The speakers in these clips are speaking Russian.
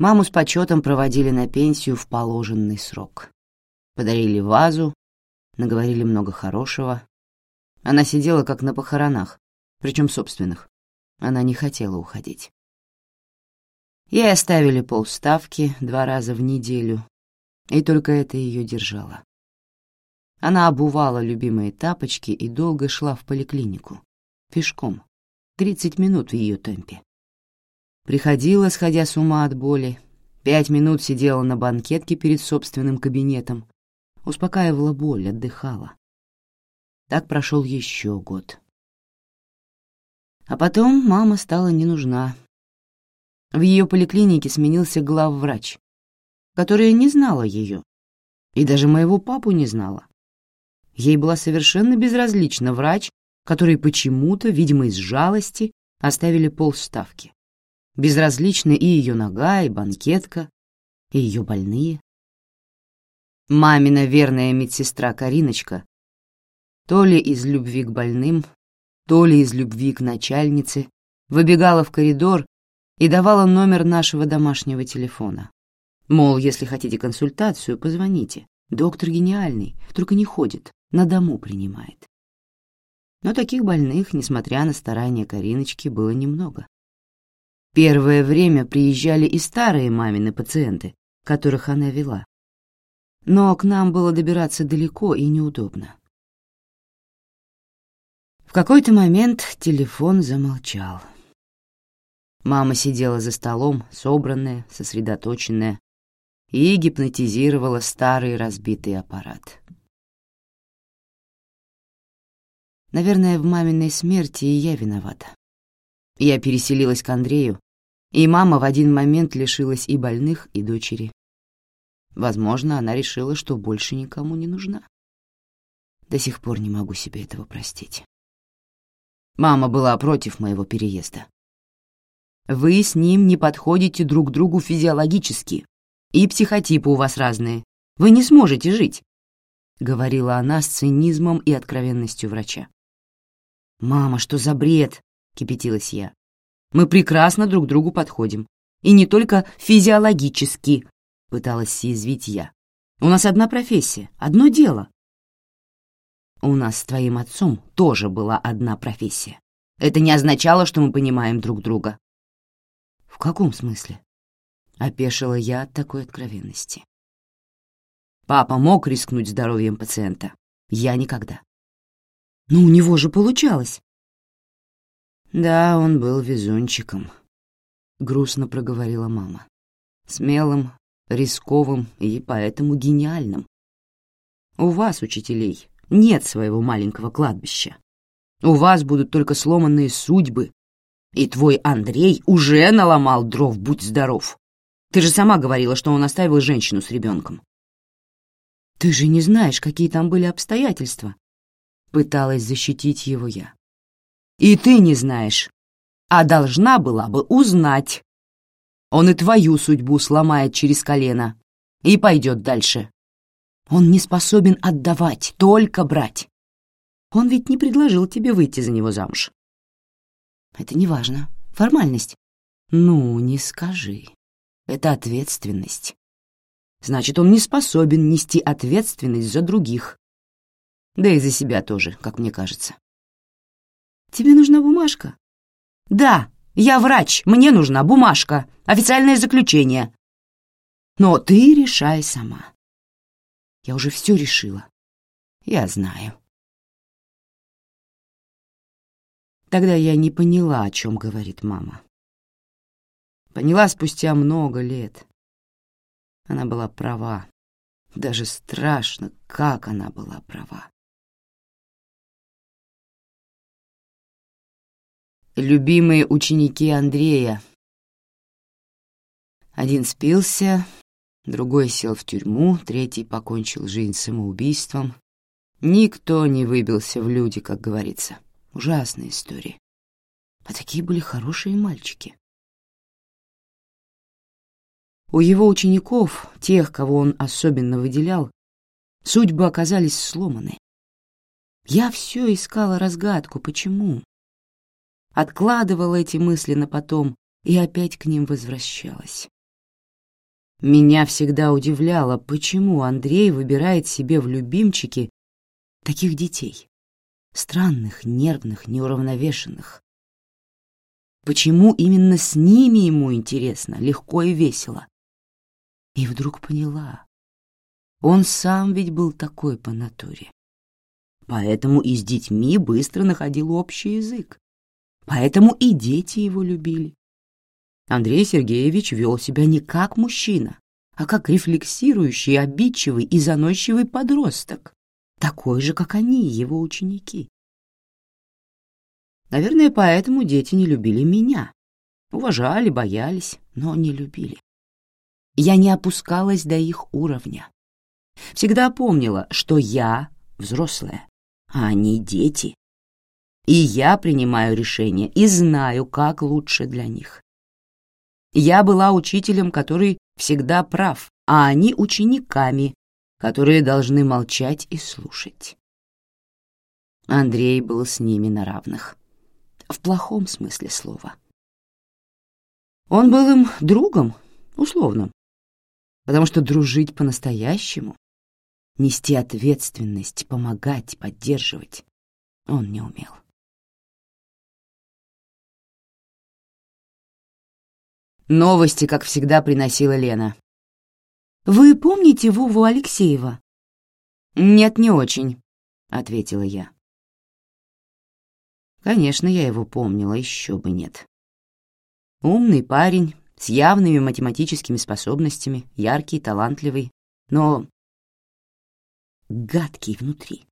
Маму с почетом проводили на пенсию в положенный срок. Подарили вазу, наговорили много хорошего. Она сидела как на похоронах, причем собственных. Она не хотела уходить. Ей оставили полставки два раза в неделю, и только это ее держало. Она обувала любимые тапочки и долго шла в поликлинику. Пешком. Тридцать минут в ее темпе. Приходила, сходя с ума от боли. Пять минут сидела на банкетке перед собственным кабинетом. Успокаивала боль, отдыхала. Так прошел еще год. А потом мама стала не нужна. В ее поликлинике сменился главврач, которая не знала ее, и даже моего папу не знала. Ей была совершенно безразлична врач, который почему-то, видимо, из жалости, оставили полставки. Безразличны и ее нога, и банкетка, и ее больные. Мамина верная медсестра Кариночка то ли из любви к больным, то ли из любви к начальнице, выбегала в коридор и давала номер нашего домашнего телефона. Мол, если хотите консультацию, позвоните. Доктор гениальный, только не ходит, на дому принимает. Но таких больных, несмотря на старания Кариночки, было немного. Первое время приезжали и старые мамины пациенты, которых она вела. Но к нам было добираться далеко и неудобно. В какой-то момент телефон замолчал. Мама сидела за столом, собранная, сосредоточенная, и гипнотизировала старый разбитый аппарат. Наверное, в маминой смерти и я виновата. Я переселилась к Андрею, и мама в один момент лишилась и больных, и дочери. Возможно, она решила, что больше никому не нужна. До сих пор не могу себе этого простить. Мама была против моего переезда. Вы с ним не подходите друг другу физиологически, и психотипы у вас разные. Вы не сможете жить», — говорила она с цинизмом и откровенностью врача. «Мама, что за бред?» — кипятилась я. «Мы прекрасно друг другу подходим. И не только физиологически», — пыталась съязвить я. «У нас одна профессия, одно дело». «У нас с твоим отцом тоже была одна профессия. Это не означало, что мы понимаем друг друга». «В каком смысле?» — опешила я от такой откровенности. Папа мог рискнуть здоровьем пациента. Я никогда. Но у него же получалось. Да, он был везунчиком, грустно проговорила мама. Смелым, рисковым и поэтому гениальным. У вас, учителей, нет своего маленького кладбища. У вас будут только сломанные судьбы. И твой Андрей уже наломал дров, будь здоров. Ты же сама говорила, что он оставил женщину с ребенком. Ты же не знаешь, какие там были обстоятельства. Пыталась защитить его я. И ты не знаешь, а должна была бы узнать. Он и твою судьбу сломает через колено и пойдет дальше. Он не способен отдавать, только брать. Он ведь не предложил тебе выйти за него замуж. Это не важно. Формальность. Ну, не скажи. Это ответственность. Значит, он не способен нести ответственность за других. Да и за себя тоже, как мне кажется. Тебе нужна бумажка? Да, я врач, мне нужна бумажка, официальное заключение. Но ты решай сама. Я уже все решила. Я знаю. Тогда я не поняла, о чем говорит мама. Поняла спустя много лет. Она была права. Даже страшно, как она была права. Любимые ученики Андрея. Один спился, другой сел в тюрьму, третий покончил жизнь самоубийством. Никто не выбился в люди, как говорится. Ужасная история. А такие были хорошие мальчики. У его учеников, тех, кого он особенно выделял, судьбы оказались сломаны. Я все искала разгадку, почему откладывала эти мысли на потом и опять к ним возвращалась. Меня всегда удивляло, почему Андрей выбирает себе в любимчики таких детей. Странных, нервных, неуравновешенных. Почему именно с ними ему интересно, легко и весело? И вдруг поняла. Он сам ведь был такой по натуре. Поэтому и с детьми быстро находил общий язык. Поэтому и дети его любили. Андрей Сергеевич вел себя не как мужчина, а как рефлексирующий, обидчивый и заносчивый подросток, такой же, как они, его ученики. Наверное, поэтому дети не любили меня. Уважали, боялись, но не любили. Я не опускалась до их уровня. Всегда помнила, что я взрослая, а они дети. И я принимаю решения и знаю, как лучше для них. Я была учителем, который всегда прав, а они учениками, которые должны молчать и слушать. Андрей был с ними на равных. В плохом смысле слова. Он был им другом, условным, потому что дружить по-настоящему, нести ответственность, помогать, поддерживать он не умел. Новости, как всегда, приносила Лена. «Вы помните Вову Алексеева?» «Нет, не очень», — ответила я. Конечно, я его помнила, еще бы нет. Умный парень, с явными математическими способностями, яркий, талантливый, но гадкий внутри.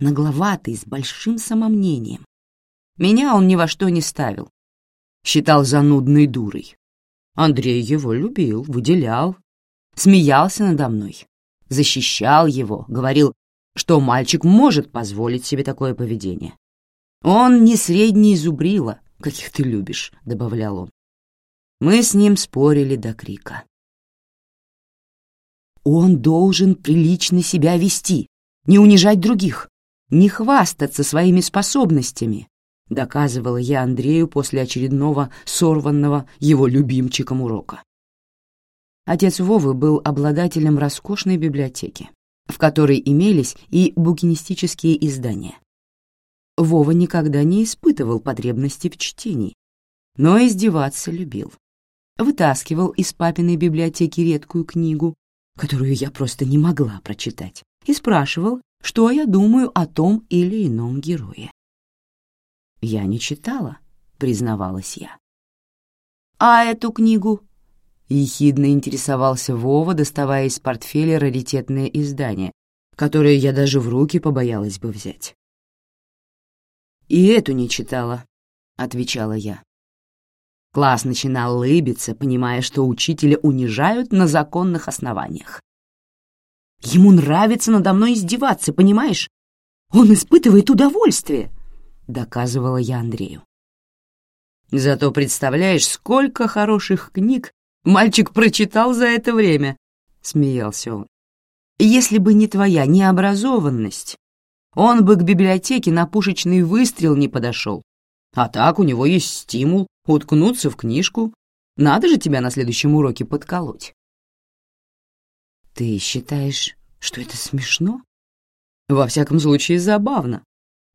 Нагловатый, с большим самомнением. Меня он ни во что не ставил, считал занудной дурой. Андрей его любил, выделял, смеялся надо мной, защищал его, говорил, что мальчик может позволить себе такое поведение. «Он не средний зубрила, каких ты любишь», — добавлял он. Мы с ним спорили до крика. Он должен прилично себя вести, не унижать других, не хвастаться своими способностями, — доказывала я Андрею после очередного сорванного его любимчиком урока. Отец Вовы был обладателем роскошной библиотеки, в которой имелись и букинистические издания. Вова никогда не испытывал потребности в чтении, но издеваться любил. Вытаскивал из папиной библиотеки редкую книгу, которую я просто не могла прочитать, и спрашивал, что я думаю о том или ином герое. «Я не читала», — признавалась я. «А эту книгу?» — ехидно интересовался Вова, доставая из портфеля раритетное издание, которое я даже в руки побоялась бы взять. «И эту не читала», — отвечала я. Класс начинал лыбиться, понимая, что учителя унижают на законных основаниях. Ему нравится надо мной издеваться, понимаешь? Он испытывает удовольствие доказывала я Андрею. Зато представляешь, сколько хороших книг мальчик прочитал за это время, смеялся он. Если бы не твоя необразованность, он бы к библиотеке на пушечный выстрел не подошел. А так у него есть стимул уткнуться в книжку. Надо же тебя на следующем уроке подколоть. Ты считаешь, что это смешно? Во всяком случае, забавно.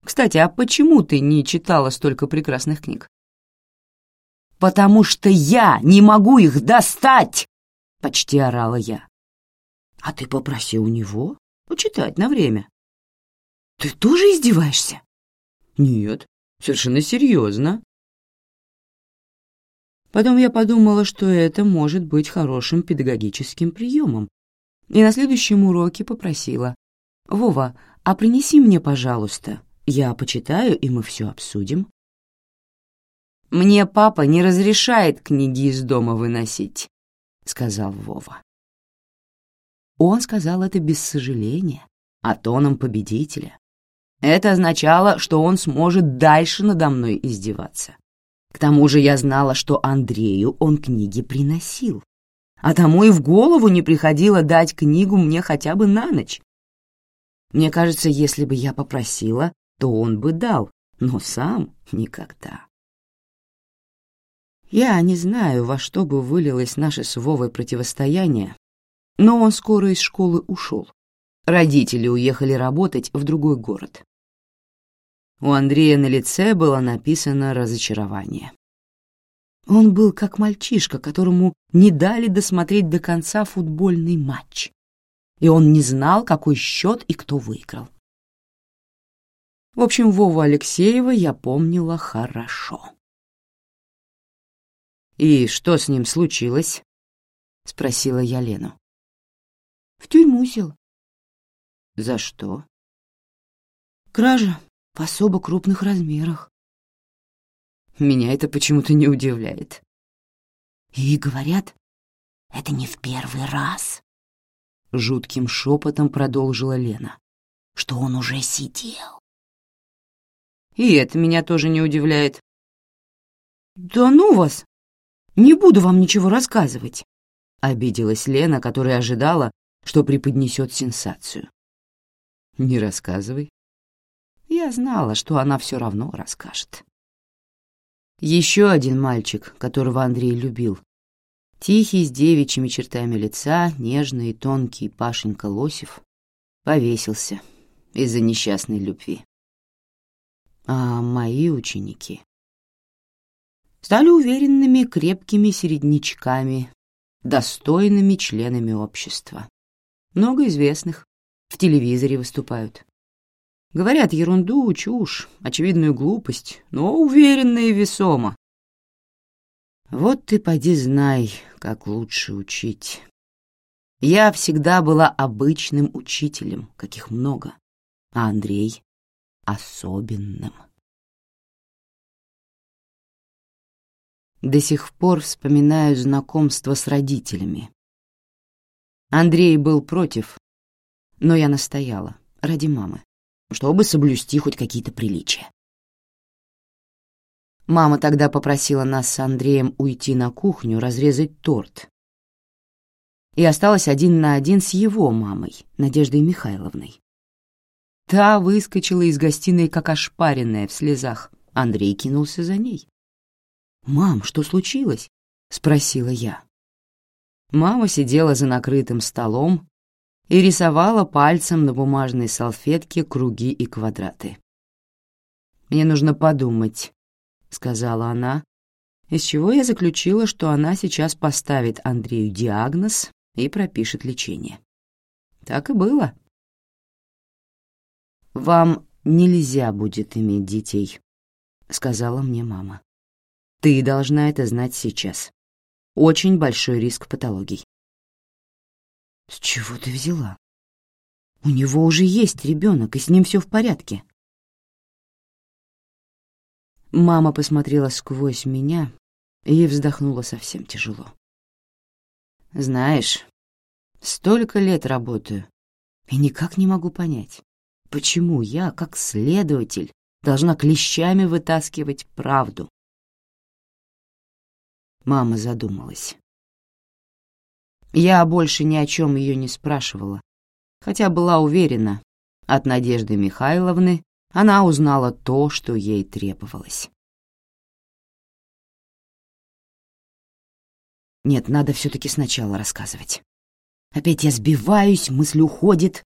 Кстати, а почему ты не читала столько прекрасных книг? «Потому что я не могу их достать!» — почти орала я. «А ты попроси у него почитать на время». «Ты тоже издеваешься?» «Нет, совершенно серьезно». Потом я подумала, что это может быть хорошим педагогическим приемом, и на следующем уроке попросила. «Вова, а принеси мне, пожалуйста, я почитаю, и мы все обсудим. «Мне папа не разрешает книги из дома выносить», — сказал Вова. Он сказал это без сожаления, а тоном победителя. Это означало, что он сможет дальше надо мной издеваться. К тому же я знала, что Андрею он книги приносил, а тому и в голову не приходило дать книгу мне хотя бы на ночь. Мне кажется, если бы я попросила, то он бы дал, но сам никогда. Я не знаю, во что бы вылилось наше с Вовой противостояние, но он скоро из школы ушел. Родители уехали работать в другой город. У Андрея на лице было написано разочарование. Он был как мальчишка, которому не дали досмотреть до конца футбольный матч, и он не знал, какой счет и кто выиграл. В общем, Вову Алексеева я помнила хорошо. «И что с ним случилось?» — спросила я Лену. «В тюрьму сел». «За что?» «Кража в особо крупных размерах». Меня это почему-то не удивляет. «И говорят, это не в первый раз», — жутким шепотом продолжила Лена, «что он уже сидел». И это меня тоже не удивляет. «Да ну вас! Не буду вам ничего рассказывать!» Обиделась Лена, которая ожидала, что преподнесет сенсацию. «Не рассказывай». Я знала, что она все равно расскажет. Еще один мальчик, которого Андрей любил. Тихий, с девичьими чертами лица, нежный и тонкий Пашенька Лосев, повесился из-за несчастной любви а мои ученики стали уверенными, крепкими середнячками, достойными членами общества. Много известных, в телевизоре выступают. Говорят ерунду, чушь, очевидную глупость, но уверенно и весомо. Вот ты поди знай, как лучше учить. Я всегда была обычным учителем, каких много, а Андрей особенным. До сих пор вспоминаю знакомство с родителями. Андрей был против, но я настояла, ради мамы, чтобы соблюсти хоть какие-то приличия. Мама тогда попросила нас с Андреем уйти на кухню, разрезать торт. И осталась один на один с его мамой, Надеждой Михайловной. Та выскочила из гостиной, как ошпаренная, в слезах. Андрей кинулся за ней. «Мам, что случилось?» — спросила я. Мама сидела за накрытым столом и рисовала пальцем на бумажной салфетке круги и квадраты. «Мне нужно подумать», — сказала она, из чего я заключила, что она сейчас поставит Андрею диагноз и пропишет лечение. Так и было. «Вам нельзя будет иметь детей», — сказала мне мама. «Ты должна это знать сейчас. Очень большой риск патологий». «С чего ты взяла? У него уже есть ребенок, и с ним все в порядке». Мама посмотрела сквозь меня и вздохнула совсем тяжело. «Знаешь, столько лет работаю, и никак не могу понять, Почему я, как следователь, должна клещами вытаскивать правду? Мама задумалась. Я больше ни о чем ее не спрашивала, хотя была уверена, от Надежды Михайловны она узнала то, что ей требовалось. Нет, надо все-таки сначала рассказывать. Опять я сбиваюсь, мысль уходит.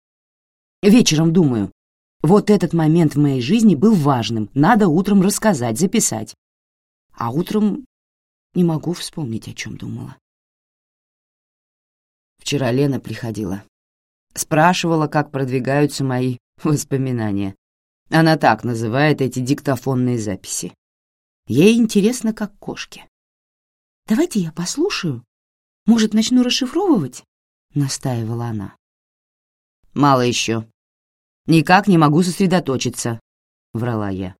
Вечером думаю, вот этот момент в моей жизни был важным, надо утром рассказать, записать. А утром не могу вспомнить, о чем думала. Вчера Лена приходила. Спрашивала, как продвигаются мои воспоминания. Она так называет эти диктофонные записи. Ей интересно, как кошке. «Давайте я послушаю. Может, начну расшифровывать?» — настаивала она. «Мало еще», Никак не могу сосредоточиться», — врала я.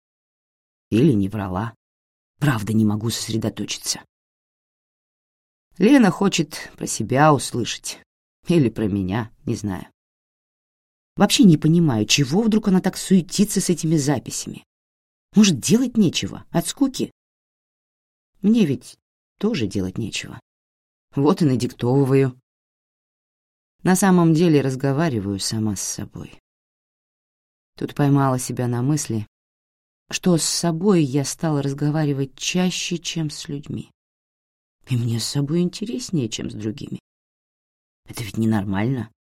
Или не врала. Правда, не могу сосредоточиться. Лена хочет про себя услышать. Или про меня, не знаю. Вообще не понимаю, чего вдруг она так суетится с этими записями. Может, делать нечего, от скуки? Мне ведь тоже делать нечего. Вот и надиктовываю. На самом деле разговариваю сама с собой. Тут поймала себя на мысли, что с собой я стала разговаривать чаще, чем с людьми. И мне с собой интереснее, чем с другими. Это ведь ненормально.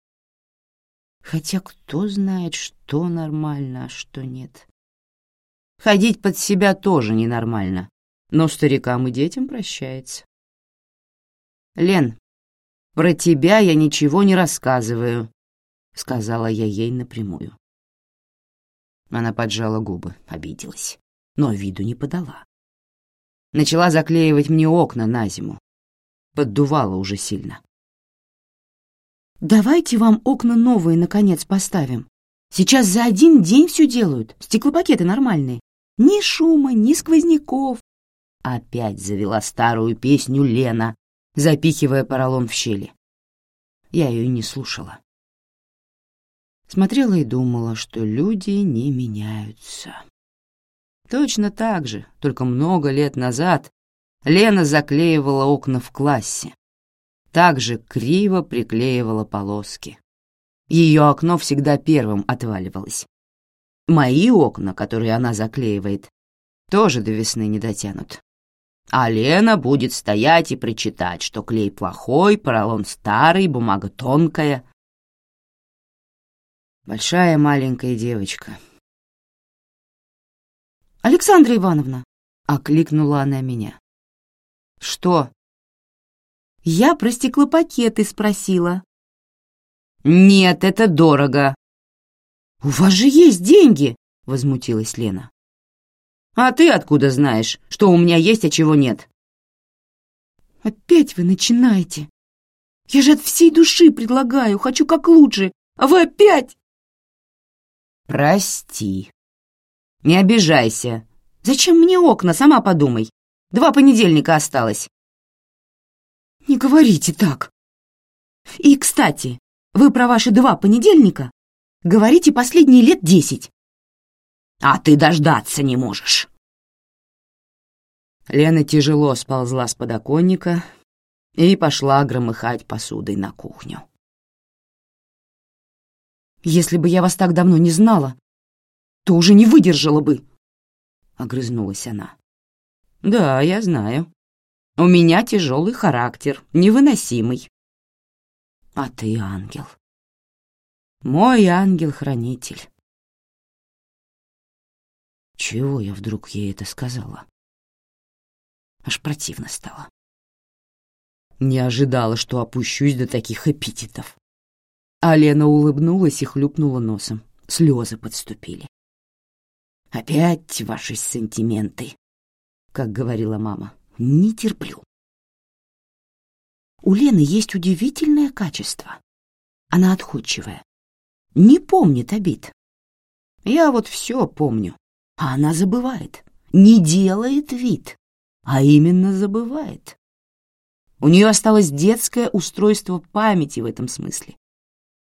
Хотя кто знает, что нормально, а что нет. Ходить под себя тоже ненормально, но старикам и детям прощается. «Лен, про тебя я ничего не рассказываю», — сказала я ей напрямую. Она поджала губы, обиделась, но виду не подала. Начала заклеивать мне окна на зиму. Поддувала уже сильно. «Давайте вам окна новые, наконец, поставим. Сейчас за один день все делают, стеклопакеты нормальные. Ни шума, ни сквозняков». Опять завела старую песню Лена, запихивая поролон в щели. Я ее не слушала. Смотрела и думала, что люди не меняются. Точно так же, только много лет назад, Лена заклеивала окна в классе. Также криво приклеивала полоски. Ее окно всегда первым отваливалось. Мои окна, которые она заклеивает, тоже до весны не дотянут. А Лена будет стоять и причитать, что клей плохой, поролон старый, бумага тонкая. Большая маленькая девочка. «Александра Ивановна!» — окликнула она меня. «Что?» «Я про стеклопакеты спросила». «Нет, это дорого». «У вас же есть деньги!» — возмутилась Лена. А ты откуда знаешь, что у меня есть, а чего нет?» «Опять вы начинаете. Я же от всей души предлагаю, хочу как лучше, а вы опять...» «Прости. Не обижайся. Зачем мне окна, сама подумай. Два понедельника осталось». «Не говорите так. И, кстати, вы про ваши два понедельника говорите последние лет десять а ты дождаться не можешь. Лена тяжело сползла с подоконника и пошла громыхать посудой на кухню. «Если бы я вас так давно не знала, то уже не выдержала бы», — огрызнулась она. «Да, я знаю. У меня тяжелый характер, невыносимый. А ты ангел. Мой ангел-хранитель. Чего я вдруг ей это сказала? Аж противно стало. Не ожидала, что опущусь до таких эпитетов. А Лена улыбнулась и хлюпнула носом. Слезы подступили. «Опять ваши сантименты», — как говорила мама. «Не терплю». У Лены есть удивительное качество. Она отходчивая, не помнит обид. Я вот все помню, а она забывает, не делает вид, а именно забывает. У нее осталось детское устройство памяти в этом смысле.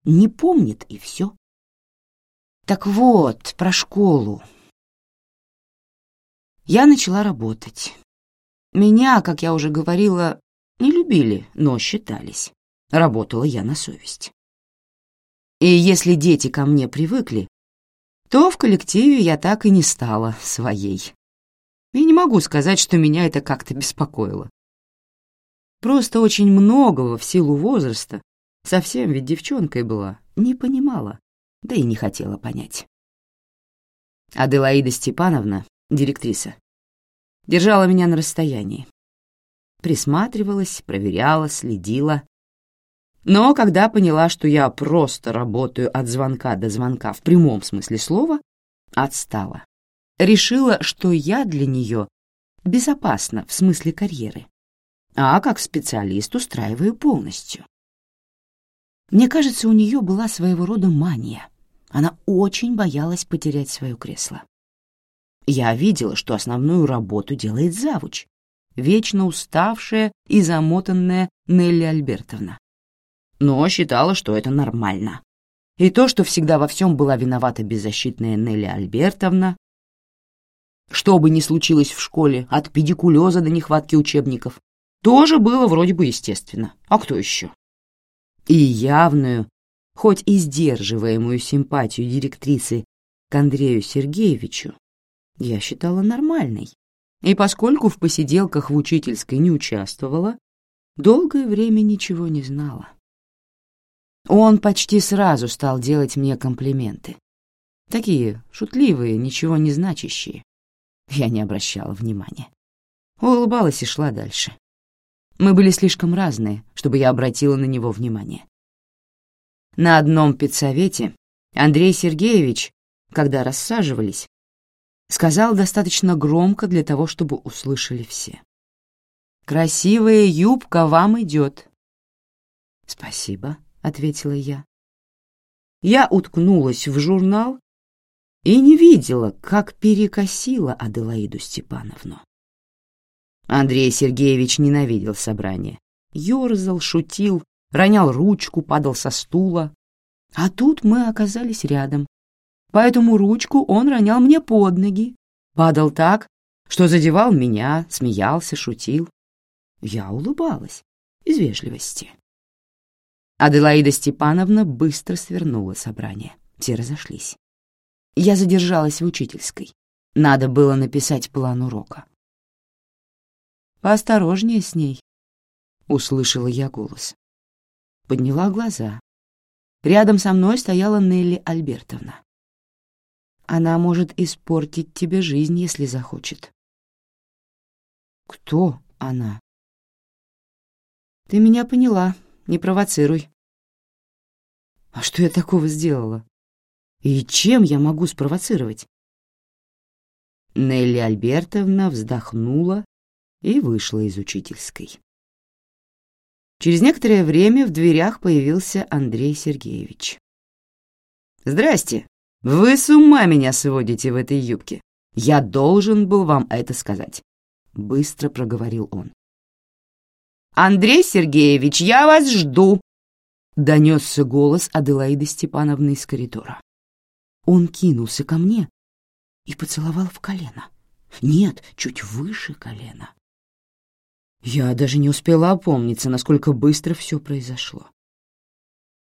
Не помнит и все. Так вот, про школу. Я начала работать. Меня, как я уже говорила, не любили, но считались. Работала я на совесть. И если дети ко мне привыкли, то в коллективе я так и не стала своей. И не могу сказать, что меня это как-то беспокоило. Просто очень многого в силу возраста, совсем ведь девчонкой была, не понимала, да и не хотела понять. Аделаида Степановна, директриса, держала меня на расстоянии. Присматривалась, проверяла, следила, но когда поняла, что я просто работаю от звонка до звонка в прямом смысле слова, отстала. Решила, что я для нее безопасна в смысле карьеры, а как специалист устраиваю полностью. Мне кажется, у нее была своего рода мания. Она очень боялась потерять свое кресло. Я видела, что основную работу делает завуч, вечно уставшая и замотанная Нелли Альбертовна но считала, что это нормально. И то, что всегда во всем была виновата беззащитная Нелли Альбертовна, что бы ни случилось в школе, от педикулеза до нехватки учебников, тоже было вроде бы естественно. А кто еще? И явную, хоть и сдерживаемую симпатию директрисы к Андрею Сергеевичу я считала нормальной. И поскольку в посиделках в учительской не участвовала, долгое время ничего не знала. Он почти сразу стал делать мне комплименты. Такие шутливые, ничего не значащие. Я не обращала внимания. Улыбалась и шла дальше. Мы были слишком разные, чтобы я обратила на него внимание. На одном педсовете Андрей Сергеевич, когда рассаживались, сказал достаточно громко для того, чтобы услышали все. «Красивая юбка вам идет». «Спасибо», — ответила я. Я уткнулась в журнал и не видела, как перекосила Аделаиду Степановну. Андрей Сергеевич ненавидел собрание. Ёрзал, шутил, ронял ручку, падал со стула. А тут мы оказались рядом. Поэтому ручку он ронял мне под ноги. Падал так, что задевал меня, смеялся, шутил. Я улыбалась из вежливости. Аделаида Степановна быстро свернула собрание. Все разошлись. Я задержалась в учительской. Надо было написать план урока. «Поосторожнее с ней», — услышала я голос. Подняла глаза. Рядом со мной стояла Нелли Альбертовна. Она может испортить тебе жизнь, если захочет. Кто она? Ты меня поняла, не провоцируй. А что я такого сделала? И чем я могу спровоцировать? Нелли Альбертовна вздохнула и вышла из учительской. Через некоторое время в дверях появился Андрей Сергеевич. «Здрасте! Вы с ума меня сводите в этой юбке. Я должен был вам это сказать», — быстро проговорил он. «Андрей Сергеевич, я вас жду!» — донесся голос Аделаиды Степановны из коридора. Он кинулся ко мне и поцеловал в колено. Нет, чуть выше колена. Я даже не успела опомниться, насколько быстро все произошло.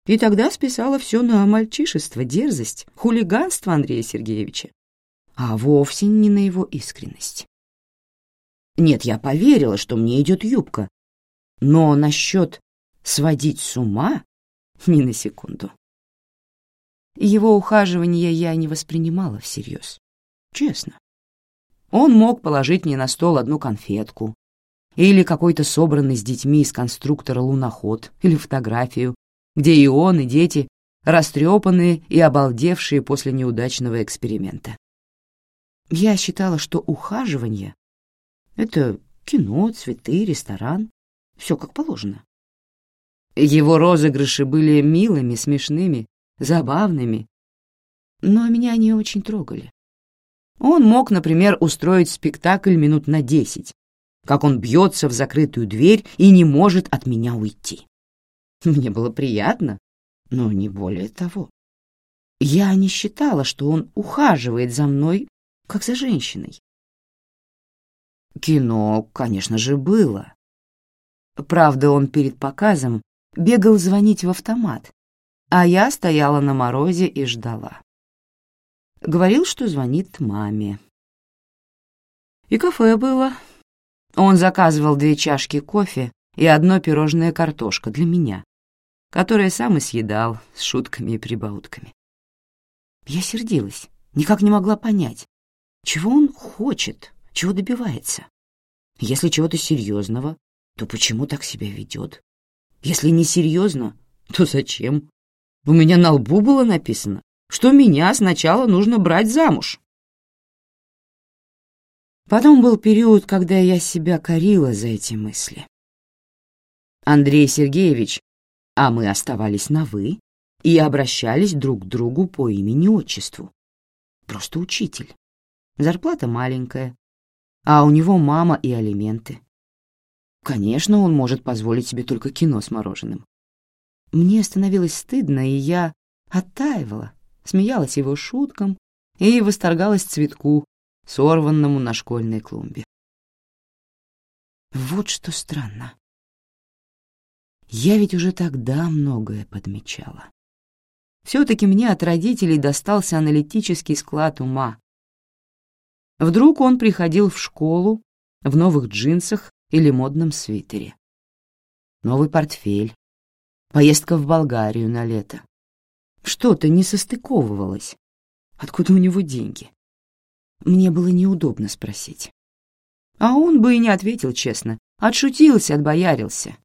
И тогда списала все на мальчишество, дерзость, хулиганство Андрея Сергеевича, а вовсе не на его искренность. Нет, я поверила, что мне идет юбка, но насчет сводить с ума ни на секунду. Его ухаживание я не воспринимала всерьез, честно. Он мог положить мне на стол одну конфетку, или какой-то собранный с детьми из конструктора луноход, или фотографию, где и он, и дети растрепанные и обалдевшие после неудачного эксперимента. Я считала, что ухаживание — это кино, цветы, ресторан, все как положено. Его розыгрыши были милыми, смешными, забавными, но меня они очень трогали. Он мог, например, устроить спектакль минут на десять, как он бьется в закрытую дверь и не может от меня уйти. Мне было приятно, но не более того. Я не считала, что он ухаживает за мной, как за женщиной. Кино, конечно же, было. Правда, он перед показом бегал звонить в автомат, а я стояла на морозе и ждала. Говорил, что звонит маме. И кафе было, он заказывал две чашки кофе и одно пирожное картошка для меня, которое сам и съедал с шутками и прибаутками. Я сердилась, никак не могла понять, чего он хочет, чего добивается. Если чего-то серьезного, то почему так себя ведет? Если не серьезно, то зачем? У меня на лбу было написано, что меня сначала нужно брать замуж. Потом был период, когда я себя корила за эти мысли. Андрей Сергеевич, а мы оставались на «вы» и обращались друг к другу по имени-отчеству. Просто учитель. Зарплата маленькая, а у него мама и алименты. Конечно, он может позволить себе только кино с мороженым. Мне становилось стыдно, и я оттаивала, смеялась его шуткам и восторгалась цветку, сорванному на школьной клумбе. Вот что странно. Я ведь уже тогда многое подмечала. Все-таки мне от родителей достался аналитический склад ума. Вдруг он приходил в школу в новых джинсах или модном свитере. новый портфель, поездка в Болгарию на лето. Что-то не состыковывалось. Откуда у него деньги? Мне было неудобно спросить. А он бы и не ответил честно, отшутился, отбоярился.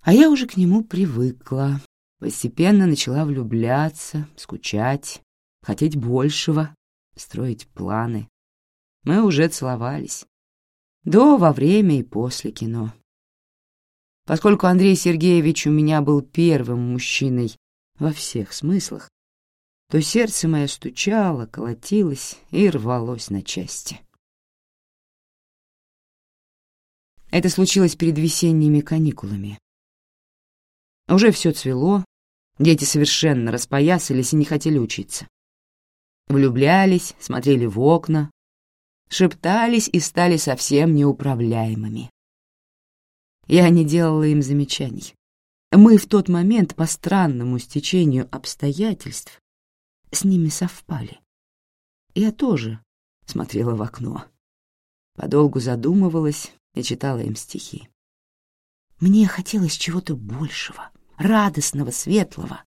А я уже к нему привыкла, постепенно начала влюбляться, скучать, хотеть большего, строить планы. Мы уже целовались. До, во время и после кино. Поскольку Андрей Сергеевич у меня был первым мужчиной во всех смыслах, то сердце мое стучало, колотилось и рвалось на части. Это случилось перед весенними каникулами. Уже все цвело, дети совершенно распоясались и не хотели учиться. Влюблялись, смотрели в окна, шептались и стали совсем неуправляемыми. Я не делала им замечаний. Мы в тот момент по странному стечению обстоятельств с ними совпали. Я тоже смотрела в окно. Подолгу задумывалась и читала им стихи. Мне хотелось чего-то большего, радостного, светлого,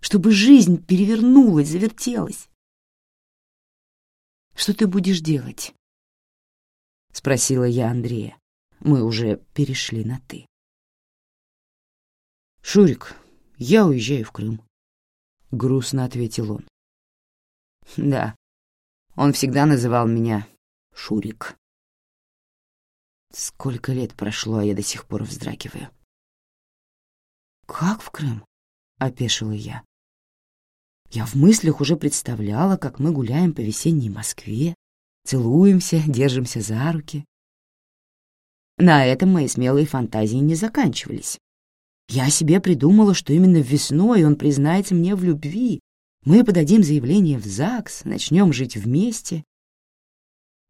чтобы жизнь перевернулась, завертелась. Что ты будешь делать? — спросила я Андрея. Мы уже перешли на «ты». «Шурик, я уезжаю в Крым», — грустно ответил он. «Да, он всегда называл меня Шурик». Сколько лет прошло, а я до сих пор вздрагиваю. «Как в Крым?» — опешила я. Я в мыслях уже представляла, как мы гуляем по весенней Москве, целуемся, держимся за руки. На этом мои смелые фантазии не заканчивались. Я себе придумала, что именно весной он признается мне в любви. Мы подадим заявление в ЗАГС, начнем жить вместе.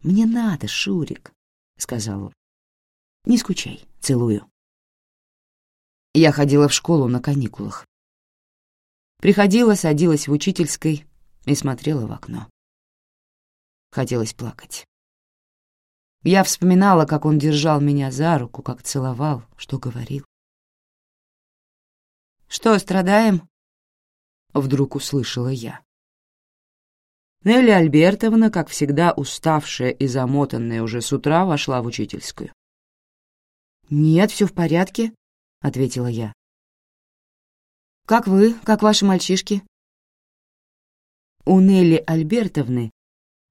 «Мне надо, Шурик», — сказал он. «Не скучай, целую». Я ходила в школу на каникулах. Приходила, садилась в учительской и смотрела в окно. Хотелось плакать. Я вспоминала, как он держал меня за руку, как целовал, что говорил. «Что, страдаем?» — вдруг услышала я. Нелли Альбертовна, как всегда уставшая и замотанная уже с утра, вошла в учительскую. «Нет, все в порядке», — ответила я. Как вы, как ваши мальчишки?» У Нелли Альбертовны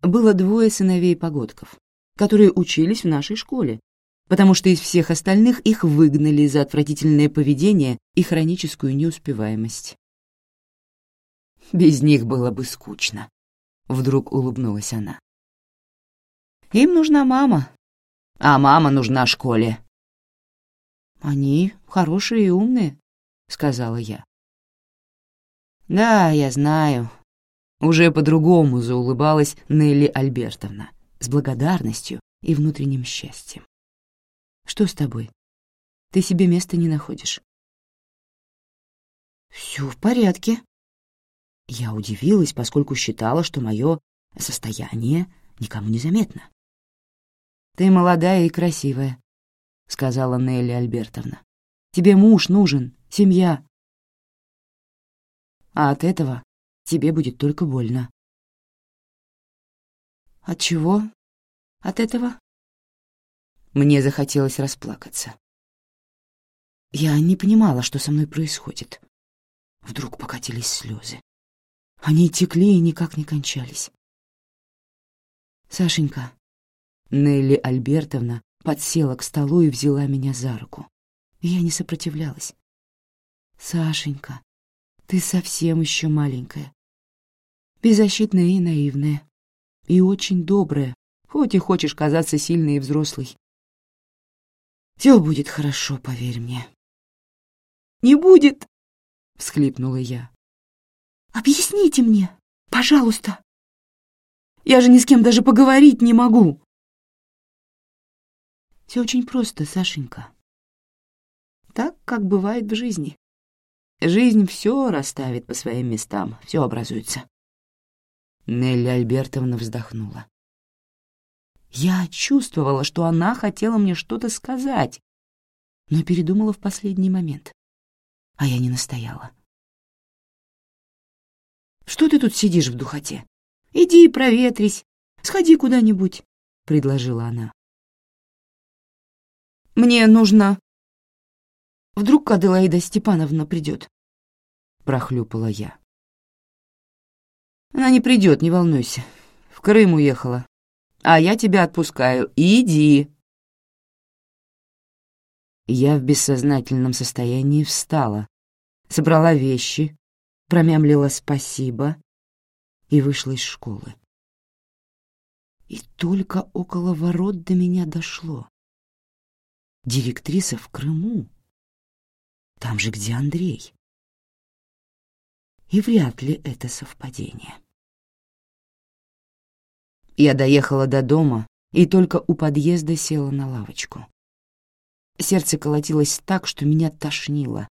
было двое сыновей-погодков, которые учились в нашей школе, потому что из всех остальных их выгнали за отвратительное поведение и хроническую неуспеваемость. «Без них было бы скучно», — вдруг улыбнулась она. «Им нужна мама, а мама нужна школе». «Они хорошие и умные», — сказала я. «Да, я знаю». Уже по-другому заулыбалась Нелли Альбертовна, с благодарностью и внутренним счастьем. «Что с тобой? Ты себе места не находишь?» «Все в порядке». Я удивилась, поскольку считала, что мое состояние никому не заметно. «Ты молодая и красивая», — сказала Нелли Альбертовна. «Тебе муж нужен, семья а от этого тебе будет только больно. От чего? От этого? Мне захотелось расплакаться. Я не понимала, что со мной происходит. Вдруг покатились слезы. Они текли и никак не кончались. «Сашенька», Нелли Альбертовна подсела к столу и взяла меня за руку. Я не сопротивлялась. «Сашенька, ты совсем еще маленькая. Беззащитная и наивная. И очень добрая, хоть и хочешь казаться сильной и взрослой. Все будет хорошо, поверь мне. «Не будет!» — всхлипнула я. «Объясните мне, пожалуйста. Я же ни с кем даже поговорить не могу». Все очень просто, Сашенька. Так, как бывает в жизни. Жизнь все расставит по своим местам, все образуется. Нелли Альбертовна вздохнула. Я чувствовала, что она хотела мне что-то сказать, но передумала в последний момент. А я не настояла. «Что ты тут сидишь в духоте? Иди и проветрись, сходи куда-нибудь», — предложила она. «Мне нужно...» «Вдруг Аделаида Степановна придет?» — прохлюпала я. «Она не придет, не волнуйся. В Крым уехала. А я тебя отпускаю. Иди!» Я в бессознательном состоянии встала, собрала вещи, промямлила «спасибо» и вышла из школы. И только около ворот до меня дошло. Директриса в Крыму. Там же, где Андрей. И вряд ли это совпадение. Я доехала до дома и только у подъезда села на лавочку. Сердце колотилось так, что меня тошнило,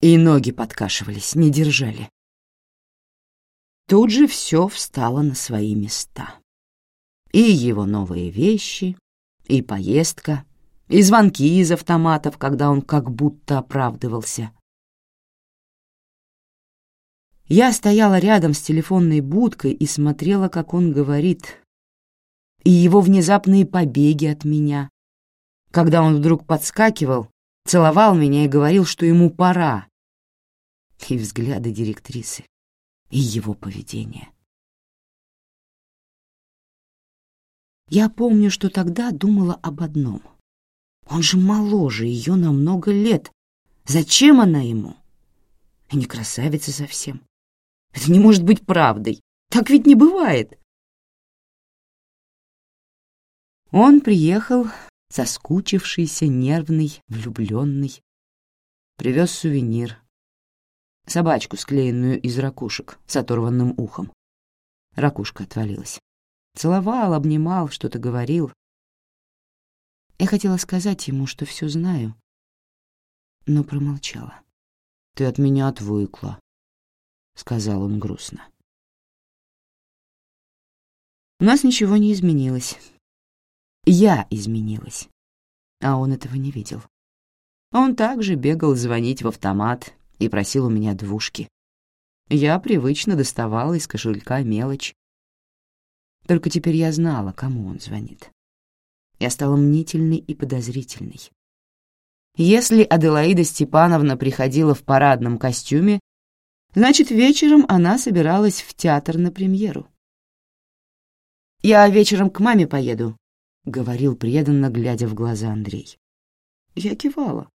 и ноги подкашивались, не держали. Тут же все встало на свои места. И его новые вещи, и поездка, и звонки из автоматов, когда он как будто оправдывался. Я стояла рядом с телефонной будкой и смотрела, как он говорит, и его внезапные побеги от меня, когда он вдруг подскакивал, целовал меня и говорил, что ему пора. И взгляды директрисы, и его поведение. Я помню, что тогда думала об одном. Он же моложе ее на много лет. Зачем она ему? И не красавица совсем. Это не может быть правдой. Так ведь не бывает. Он приехал соскучившийся, нервный, влюбленный. Привез сувенир. Собачку, склеенную из ракушек, с оторванным ухом. Ракушка отвалилась. Целовал, обнимал, что-то говорил. Я хотела сказать ему, что все знаю, но промолчала. «Ты от меня отвыкла», — сказал он грустно. У нас ничего не изменилось. Я изменилась, а он этого не видел. Он также бегал звонить в автомат и просил у меня двушки. Я привычно доставала из кошелька мелочь. Только теперь я знала, кому он звонит. Я стала мнительной и подозрительной. Если Аделаида Степановна приходила в парадном костюме, значит, вечером она собиралась в театр на премьеру. «Я вечером к маме поеду», — говорил преданно, глядя в глаза Андрей. Я кивала.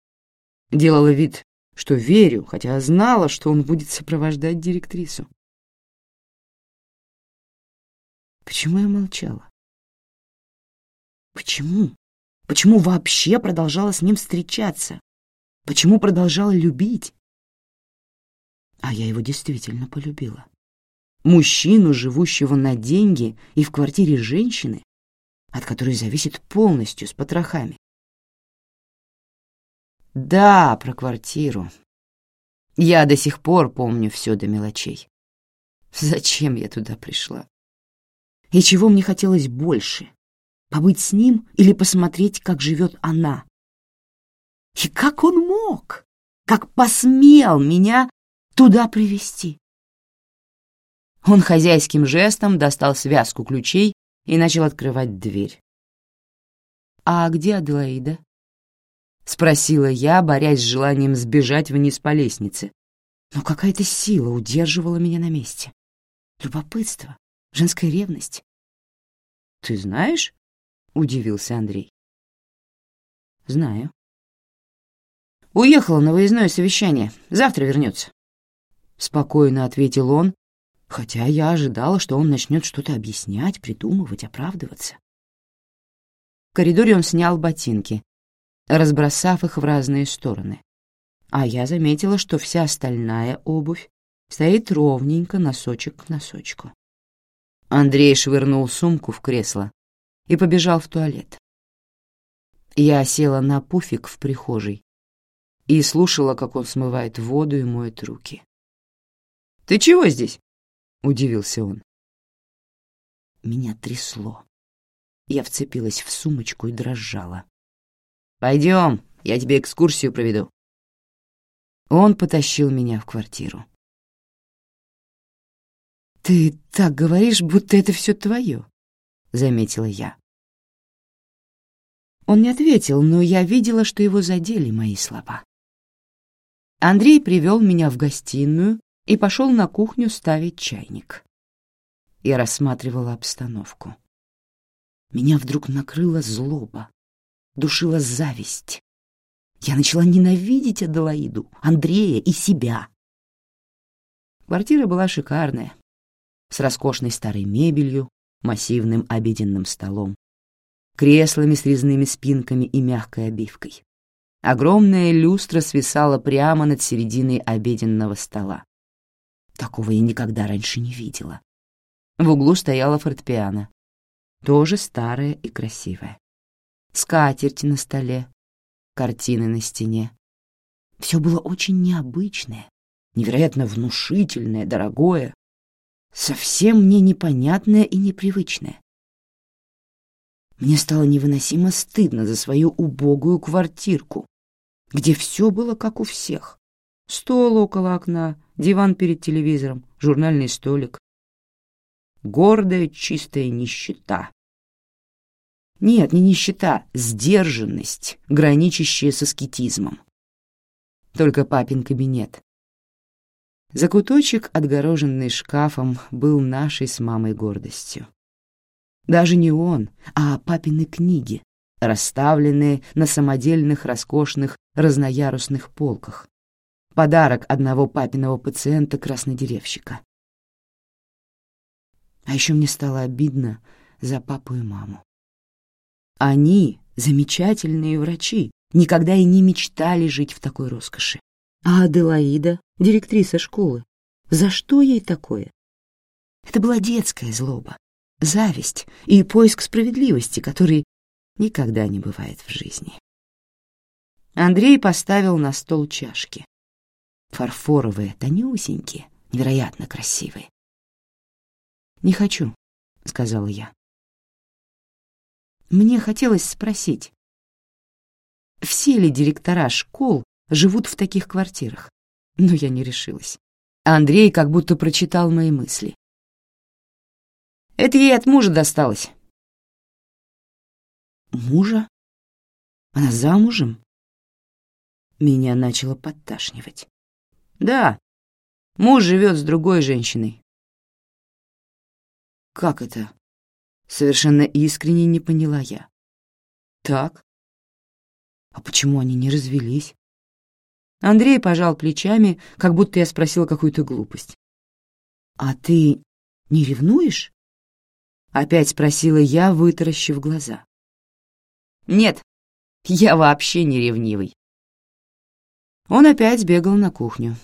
Делала вид, что верю, хотя знала, что он будет сопровождать директрису. Почему я молчала? Почему? Почему вообще продолжала с ним встречаться? Почему продолжала любить? А я его действительно полюбила. Мужчину, живущего на деньги и в квартире женщины, от которой зависит полностью с потрохами. Да, про квартиру. Я до сих пор помню все до мелочей. Зачем я туда пришла? И чего мне хотелось больше? Побыть с ним или посмотреть, как живет она? И как он мог? Как посмел меня туда привести? Он хозяйским жестом достал связку ключей и начал открывать дверь. «А где Аделаида?» — спросила я, борясь с желанием сбежать вниз по лестнице. Но какая-то сила удерживала меня на месте. Любопытство, женская ревность. «Ты знаешь?» — удивился Андрей. «Знаю». «Уехала на выездное совещание. Завтра вернется». Спокойно ответил он, хотя я ожидала, что он начнет что-то объяснять, придумывать, оправдываться. В коридоре он снял ботинки, разбросав их в разные стороны. А я заметила, что вся остальная обувь стоит ровненько носочек к носочку. Андрей швырнул сумку в кресло и побежал в туалет. Я села на пуфик в прихожей и слушала, как он смывает воду и моет руки. «Ты чего здесь?» Удивился он. Меня трясло. Я вцепилась в сумочку и дрожала. «Пойдем, я тебе экскурсию проведу». Он потащил меня в квартиру. «Ты так говоришь, будто это все твое», — заметила я. Он не ответил, но я видела, что его задели мои слова. Андрей привел меня в гостиную и пошел на кухню ставить чайник. Я рассматривала обстановку. Меня вдруг накрыла злоба, душила зависть. Я начала ненавидеть Аделаиду, Андрея и себя. Квартира была шикарная, с роскошной старой мебелью, массивным обеденным столом, креслами с резными спинками и мягкой обивкой. Огромная люстра свисала прямо над серединой обеденного стола. Такого я никогда раньше не видела. В углу стояла фортепиано, тоже старая и красивая. Скатерть на столе, картины на стене. Все было очень необычное, невероятно внушительное, дорогое, совсем мне непонятное и непривычное. Мне стало невыносимо стыдно за свою убогую квартирку, где все было как у всех. Стол около окна, диван перед телевизором, журнальный столик. Гордая чистая нищета. Нет, не нищета, сдержанность, граничащая с аскетизмом. Только папин кабинет. Закуточек, отгороженный шкафом, был нашей с мамой гордостью. Даже не он, а папины книги, расставленные на самодельных роскошных разноярусных полках. Подарок одного папиного пациента-краснодеревщика. А еще мне стало обидно за папу и маму. Они, замечательные врачи, никогда и не мечтали жить в такой роскоши. А Аделаида, директриса школы, за что ей такое? Это была детская злоба, зависть и поиск справедливости, который никогда не бывает в жизни. Андрей поставил на стол чашки. Фарфоровые, тонюсенькие, невероятно красивые. «Не хочу», — сказала я. Мне хотелось спросить, все ли директора школ живут в таких квартирах, но я не решилась. Андрей как будто прочитал мои мысли. Это ей от мужа досталось. Мужа? Она замужем? Меня начало подташнивать. Да, муж живет с другой женщиной. Как это? Совершенно искренне не поняла я. Так? А почему они не развелись? Андрей пожал плечами, как будто я спросила какую-то глупость. «А ты не ревнуешь?» Опять спросила я, вытаращив глаза. «Нет, я вообще не ревнивый». Он опять бегал на кухню.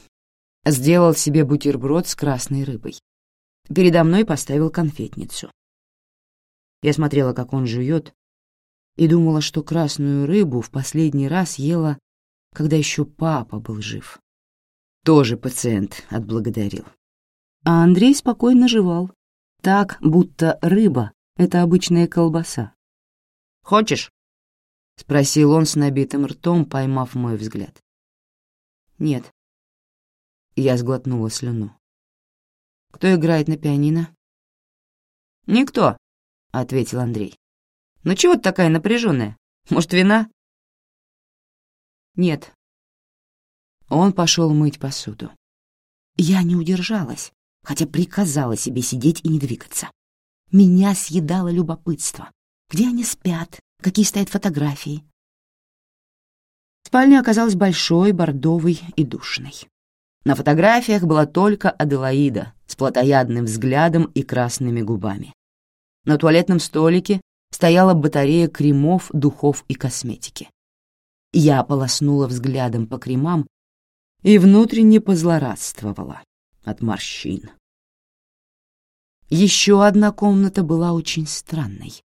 Сделал себе бутерброд с красной рыбой. Передо мной поставил конфетницу. Я смотрела, как он жует, и думала, что красную рыбу в последний раз ела, когда еще папа был жив. Тоже пациент отблагодарил. А Андрей спокойно жевал, так, будто рыба — это обычная колбаса. «Хочешь?» — спросил он с набитым ртом, поймав мой взгляд. «Нет». Я сглотнула слюну. «Кто играет на пианино?» «Никто», — ответил Андрей. «Ну чего ты такая напряженная? Может, вина?» «Нет». Он пошел мыть посуду. Я не удержалась, хотя приказала себе сидеть и не двигаться. Меня съедало любопытство. Где они спят? Какие стоят фотографии? Спальня оказалась большой, бордовой и душной. На фотографиях была только Аделаида с плотоядным взглядом и красными губами. На туалетном столике стояла батарея кремов, духов и косметики. Я полоснула взглядом по кремам и внутренне позлорадствовала от морщин. Еще одна комната была очень странной.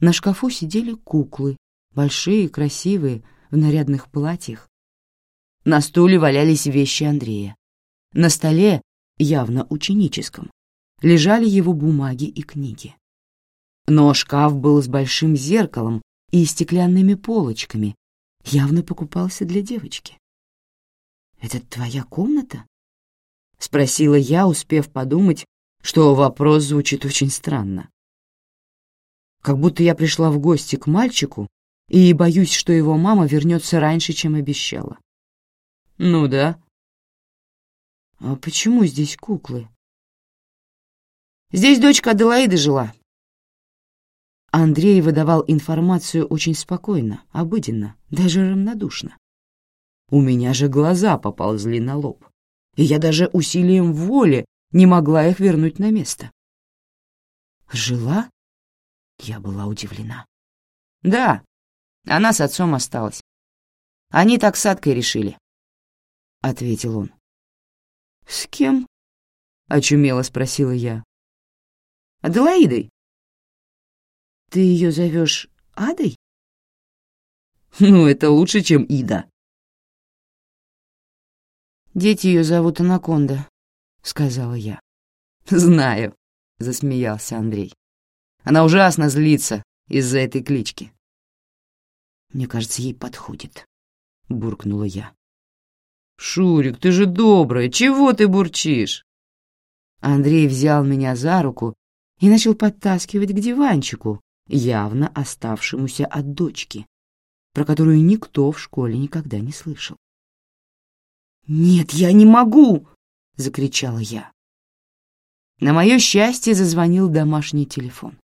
На шкафу сидели куклы, большие, красивые, в нарядных платьях. На стуле валялись вещи Андрея. На столе, явно ученическом, лежали его бумаги и книги. Но шкаф был с большим зеркалом и стеклянными полочками, явно покупался для девочки. «Это твоя комната?» — спросила я, успев подумать, что вопрос звучит очень странно. Как будто я пришла в гости к мальчику и боюсь, что его мама вернется раньше, чем обещала. «Ну да». «А почему здесь куклы?» «Здесь дочка Аделаиды жила». Андрей выдавал информацию очень спокойно, обыденно, даже равнодушно. У меня же глаза поползли на лоб, и я даже усилием воли не могла их вернуть на место. «Жила?» Я была удивлена. «Да, она с отцом осталась. Они так с Адкой решили», — ответил он. «С кем?» — очумело спросила я. «Аделаидой». «Ты ее зовешь Адой?» «Ну, это лучше, чем Ида». «Дети ее зовут Анаконда», — сказала я. «Знаю», — засмеялся Андрей. «Она ужасно злится из-за этой клички». «Мне кажется, ей подходит», — буркнула я. «Шурик, ты же добрая, чего ты бурчишь?» Андрей взял меня за руку и начал подтаскивать к диванчику, явно оставшемуся от дочки, про которую никто в школе никогда не слышал. «Нет, я не могу!» — закричала я. На мое счастье зазвонил домашний телефон.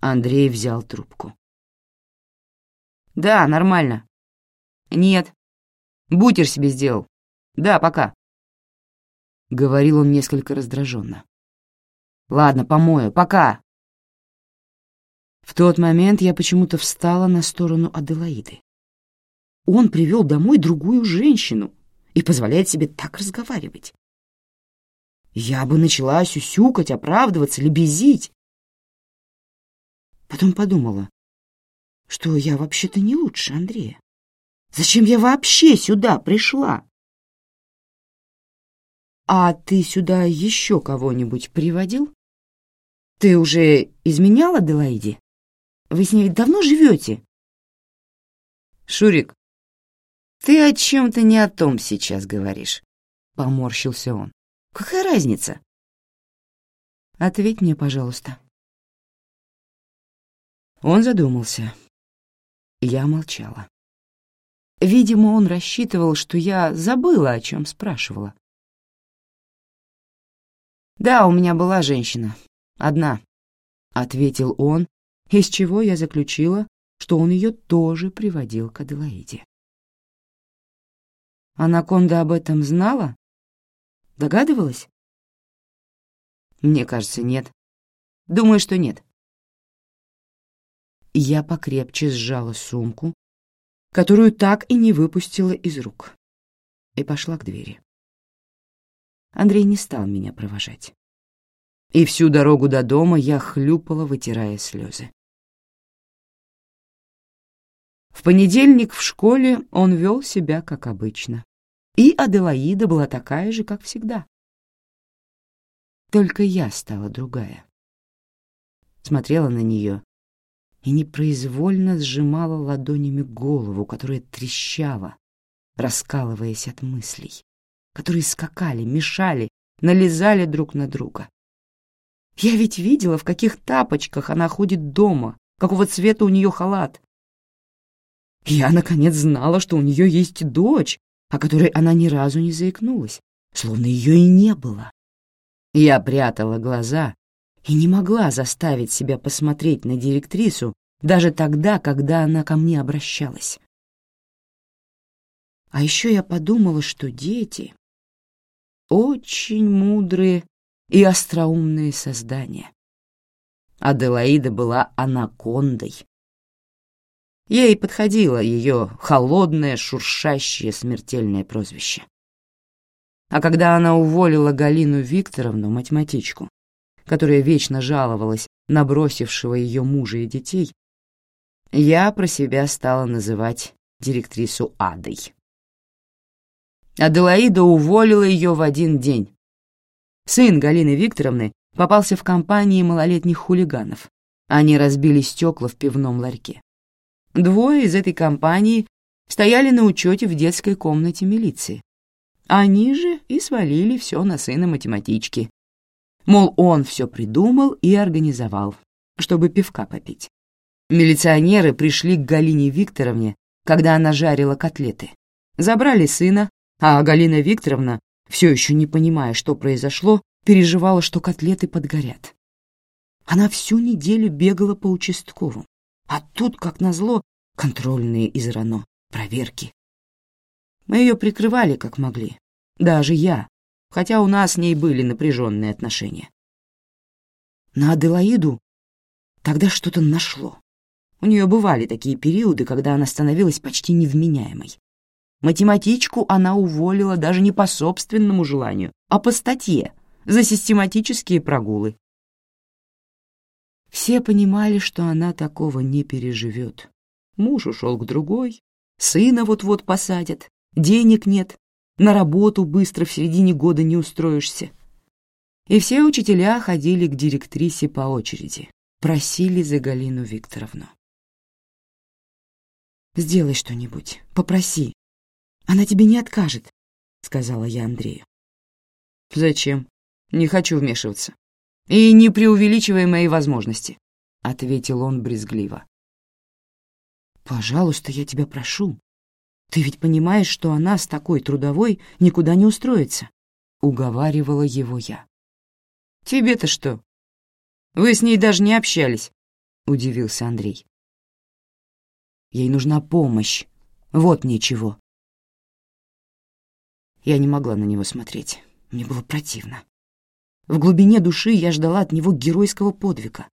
Андрей взял трубку. «Да, нормально». «Нет. Бутер себе сделал. Да, пока». Говорил он несколько раздраженно. «Ладно, помою. Пока». В тот момент я почему-то встала на сторону Аделаиды. Он привел домой другую женщину и позволяет себе так разговаривать. Я бы начала сюсюкать, оправдываться, лебезить. Потом подумала, что я вообще-то не лучше Андрея. Зачем я вообще сюда пришла? А ты сюда еще кого-нибудь приводил? Ты уже изменяла Делаиде? Вы с ней давно живете? Шурик, ты о чем-то не о том сейчас говоришь, поморщился он. Какая разница? Ответь мне, пожалуйста. Он задумался. Я молчала. Видимо, он рассчитывал, что я забыла, о чем спрашивала. «Да, у меня была женщина. Одна», — ответил он, из чего я заключила, что он ее тоже приводил к Аделаиде. Анаконда об этом знала? Догадывалась? Мне кажется, нет. Думаю, что нет. Я покрепче сжала сумку, которую так и не выпустила из рук, и пошла к двери. Андрей не стал меня провожать. И всю дорогу до дома я хлюпала, вытирая слезы. В понедельник в школе он вел себя как обычно. И Аделаида была такая же, как всегда. Только я стала другая. Смотрела на нее и непроизвольно сжимала ладонями голову, которая трещала, раскалываясь от мыслей, которые скакали, мешали, налезали друг на друга. Я ведь видела, в каких тапочках она ходит дома, какого цвета у нее халат. Я, наконец, знала, что у нее есть дочь, о которой она ни разу не заикнулась, словно ее и не было. Я прятала глаза и не могла заставить себя посмотреть на директрису даже тогда, когда она ко мне обращалась. А еще я подумала, что дети — очень мудрые и остроумные создания. Аделаида была анакондой, Ей подходило ее холодное, шуршащее, смертельное прозвище. А когда она уволила Галину Викторовну, математичку, которая вечно жаловалась на бросившего ее мужа и детей, я про себя стала называть директрису Адой. Аделаида уволила ее в один день. Сын Галины Викторовны попался в компании малолетних хулиганов. Они разбили стекла в пивном ларьке. Двое из этой компании стояли на учете в детской комнате милиции. Они же и свалили все на сына математички. Мол, он все придумал и организовал, чтобы пивка попить. Милиционеры пришли к Галине Викторовне, когда она жарила котлеты. Забрали сына, а Галина Викторовна, все еще не понимая, что произошло, переживала, что котлеты подгорят. Она всю неделю бегала по участковым, а тут, как назло, контрольные из РАНО, проверки. Мы ее прикрывали, как могли, даже я, хотя у нас с ней были напряженные отношения. На Аделаиду тогда что-то нашло. У нее бывали такие периоды, когда она становилась почти невменяемой. Математичку она уволила даже не по собственному желанию, а по статье за систематические прогулы. Все понимали, что она такого не переживет. Муж ушел к другой, сына вот-вот посадят, денег нет, на работу быстро в середине года не устроишься. И все учителя ходили к директрисе по очереди, просили за Галину Викторовну. «Сделай что-нибудь, попроси. Она тебе не откажет», — сказала я Андрею. «Зачем? Не хочу вмешиваться. И не преувеличивай мои возможности», — ответил он брезгливо. «Пожалуйста, я тебя прошу. Ты ведь понимаешь, что она с такой трудовой никуда не устроится?» — уговаривала его я. «Тебе-то что? Вы с ней даже не общались», — удивился Андрей. «Ей нужна помощь. Вот ничего». Я не могла на него смотреть. Мне было противно. В глубине души я ждала от него геройского подвига.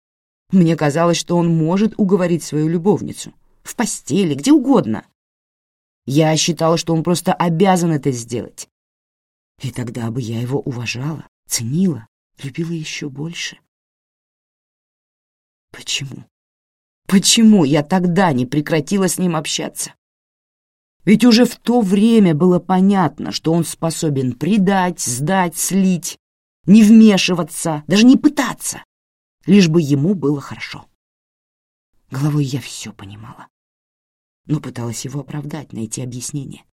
Мне казалось, что он может уговорить свою любовницу. В постели, где угодно. Я считала, что он просто обязан это сделать. И тогда бы я его уважала, ценила, любила еще больше. Почему? Почему я тогда не прекратила с ним общаться? Ведь уже в то время было понятно, что он способен предать, сдать, слить, не вмешиваться, даже не пытаться, лишь бы ему было хорошо. Головой я все понимала но пыталась его оправдать, найти объяснение.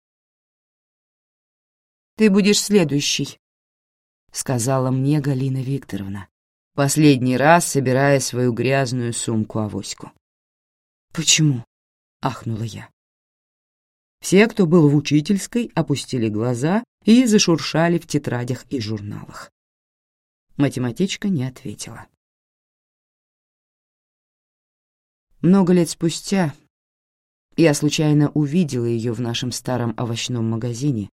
«Ты будешь следующий», — сказала мне Галина Викторовна, последний раз собирая свою грязную сумку-авоську. «Почему?» — ахнула я. Все, кто был в учительской, опустили глаза и зашуршали в тетрадях и журналах. Математичка не ответила. Много лет спустя я случайно увидела ее в нашем старом овощном магазине,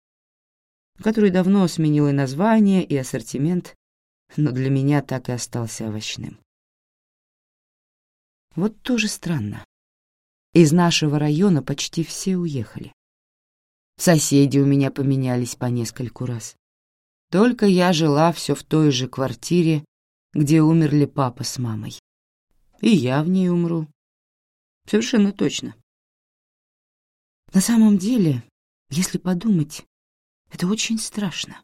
который давно сменил и название, и ассортимент, но для меня так и остался овощным. Вот тоже странно. Из нашего района почти все уехали. Соседи у меня поменялись по нескольку раз. Только я жила все в той же квартире, где умерли папа с мамой. И я в ней умру. Совершенно точно. На самом деле, если подумать, это очень страшно.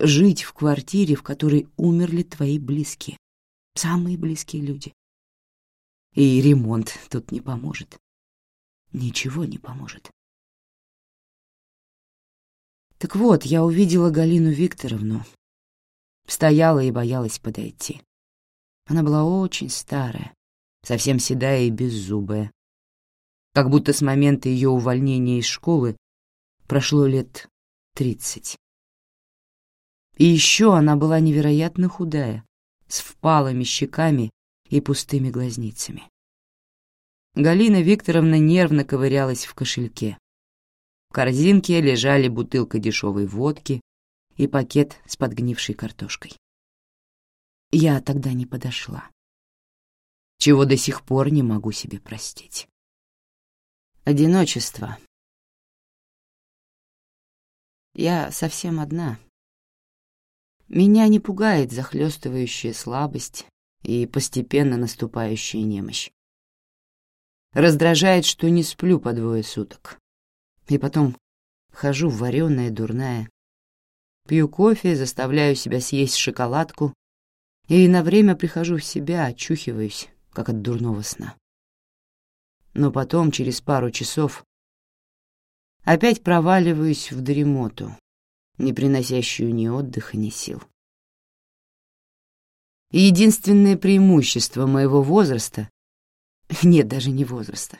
Жить в квартире, в которой умерли твои близкие, самые близкие люди. И ремонт тут не поможет. Ничего не поможет. Так вот, я увидела Галину Викторовну. Стояла и боялась подойти. Она была очень старая, совсем седая и беззубая, как будто с момента ее увольнения из школы прошло лет тридцать. И еще она была невероятно худая, с впалыми щеками и пустыми глазницами. Галина Викторовна нервно ковырялась в кошельке. В корзинке лежали бутылка дешевой водки и пакет с подгнившей картошкой. Я тогда не подошла, чего до сих пор не могу себе простить. Одиночество. Я совсем одна. Меня не пугает захлестывающая слабость и постепенно наступающая немощь. Раздражает, что не сплю по двое суток. И потом хожу вареная, дурная. Пью кофе, заставляю себя съесть шоколадку и на время прихожу в себя, очухиваюсь, как от дурного сна но потом, через пару часов, опять проваливаюсь в дремоту, не приносящую ни отдыха, ни сил. Единственное преимущество моего возраста — нет, даже не возраста,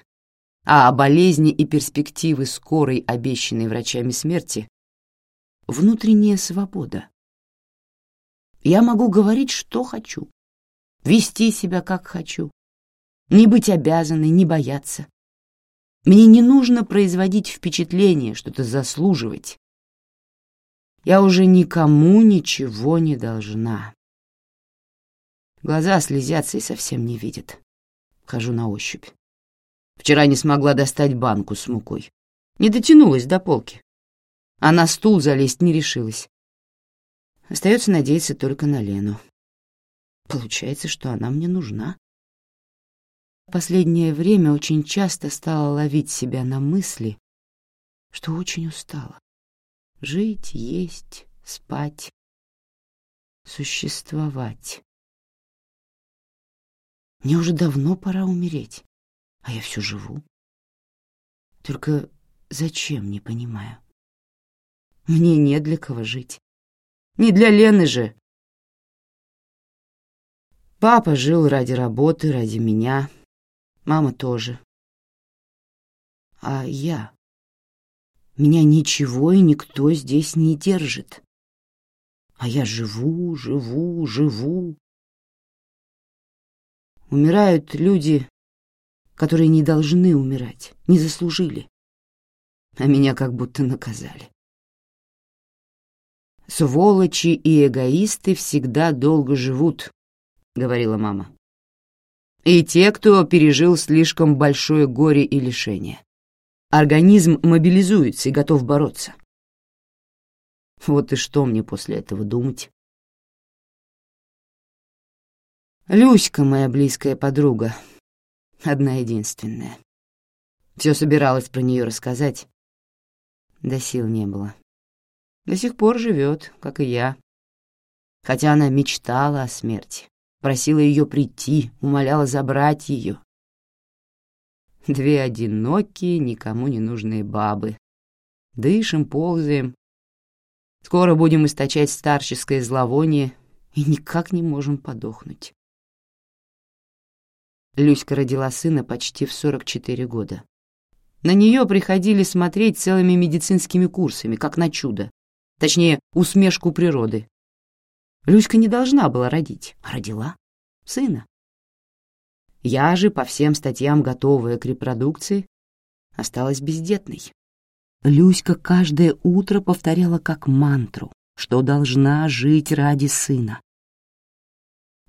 а болезни и перспективы скорой, обещанной врачами смерти — внутренняя свобода. Я могу говорить, что хочу, вести себя, как хочу, не быть обязанной, не бояться. Мне не нужно производить впечатление, что-то заслуживать. Я уже никому ничего не должна. Глаза слезятся и совсем не видят. Хожу на ощупь. Вчера не смогла достать банку с мукой. Не дотянулась до полки. А на стул залезть не решилась. Остается надеяться только на Лену. Получается, что она мне нужна. Последнее время очень часто стала ловить себя на мысли, что очень устала. Жить, есть, спать, существовать. Мне уже давно пора умереть, а я все живу. Только зачем, не понимаю. Мне не для кого жить. Не для Лены же. Папа жил ради работы, ради меня, мама тоже. А я? Меня ничего и никто здесь не держит. А я живу, живу, живу. Умирают люди, которые не должны умирать, не заслужили. А меня как будто наказали. «Сволочи и эгоисты всегда долго живут», — говорила мама. «И те, кто пережил слишком большое горе и лишение. Организм мобилизуется и готов бороться. Вот и что мне после этого думать? Люська, моя близкая подруга, одна единственная. Все собиралась про нее рассказать, да сил не было. До сих пор живет, как и я. Хотя она мечтала о смерти, просила ее прийти, умоляла забрать ее. Две одинокие, никому не нужные бабы. Дышим, ползаем. Скоро будем источать старческое зловоние и никак не можем подохнуть. Люська родила сына почти в 44 года. На нее приходили смотреть целыми медицинскими курсами, как на чудо. Точнее, усмешку природы. Люська не должна была родить, а родила сына. Я же, по всем статьям готовая к репродукции, осталась бездетной. Люська каждое утро повторяла как мантру, что должна жить ради сына.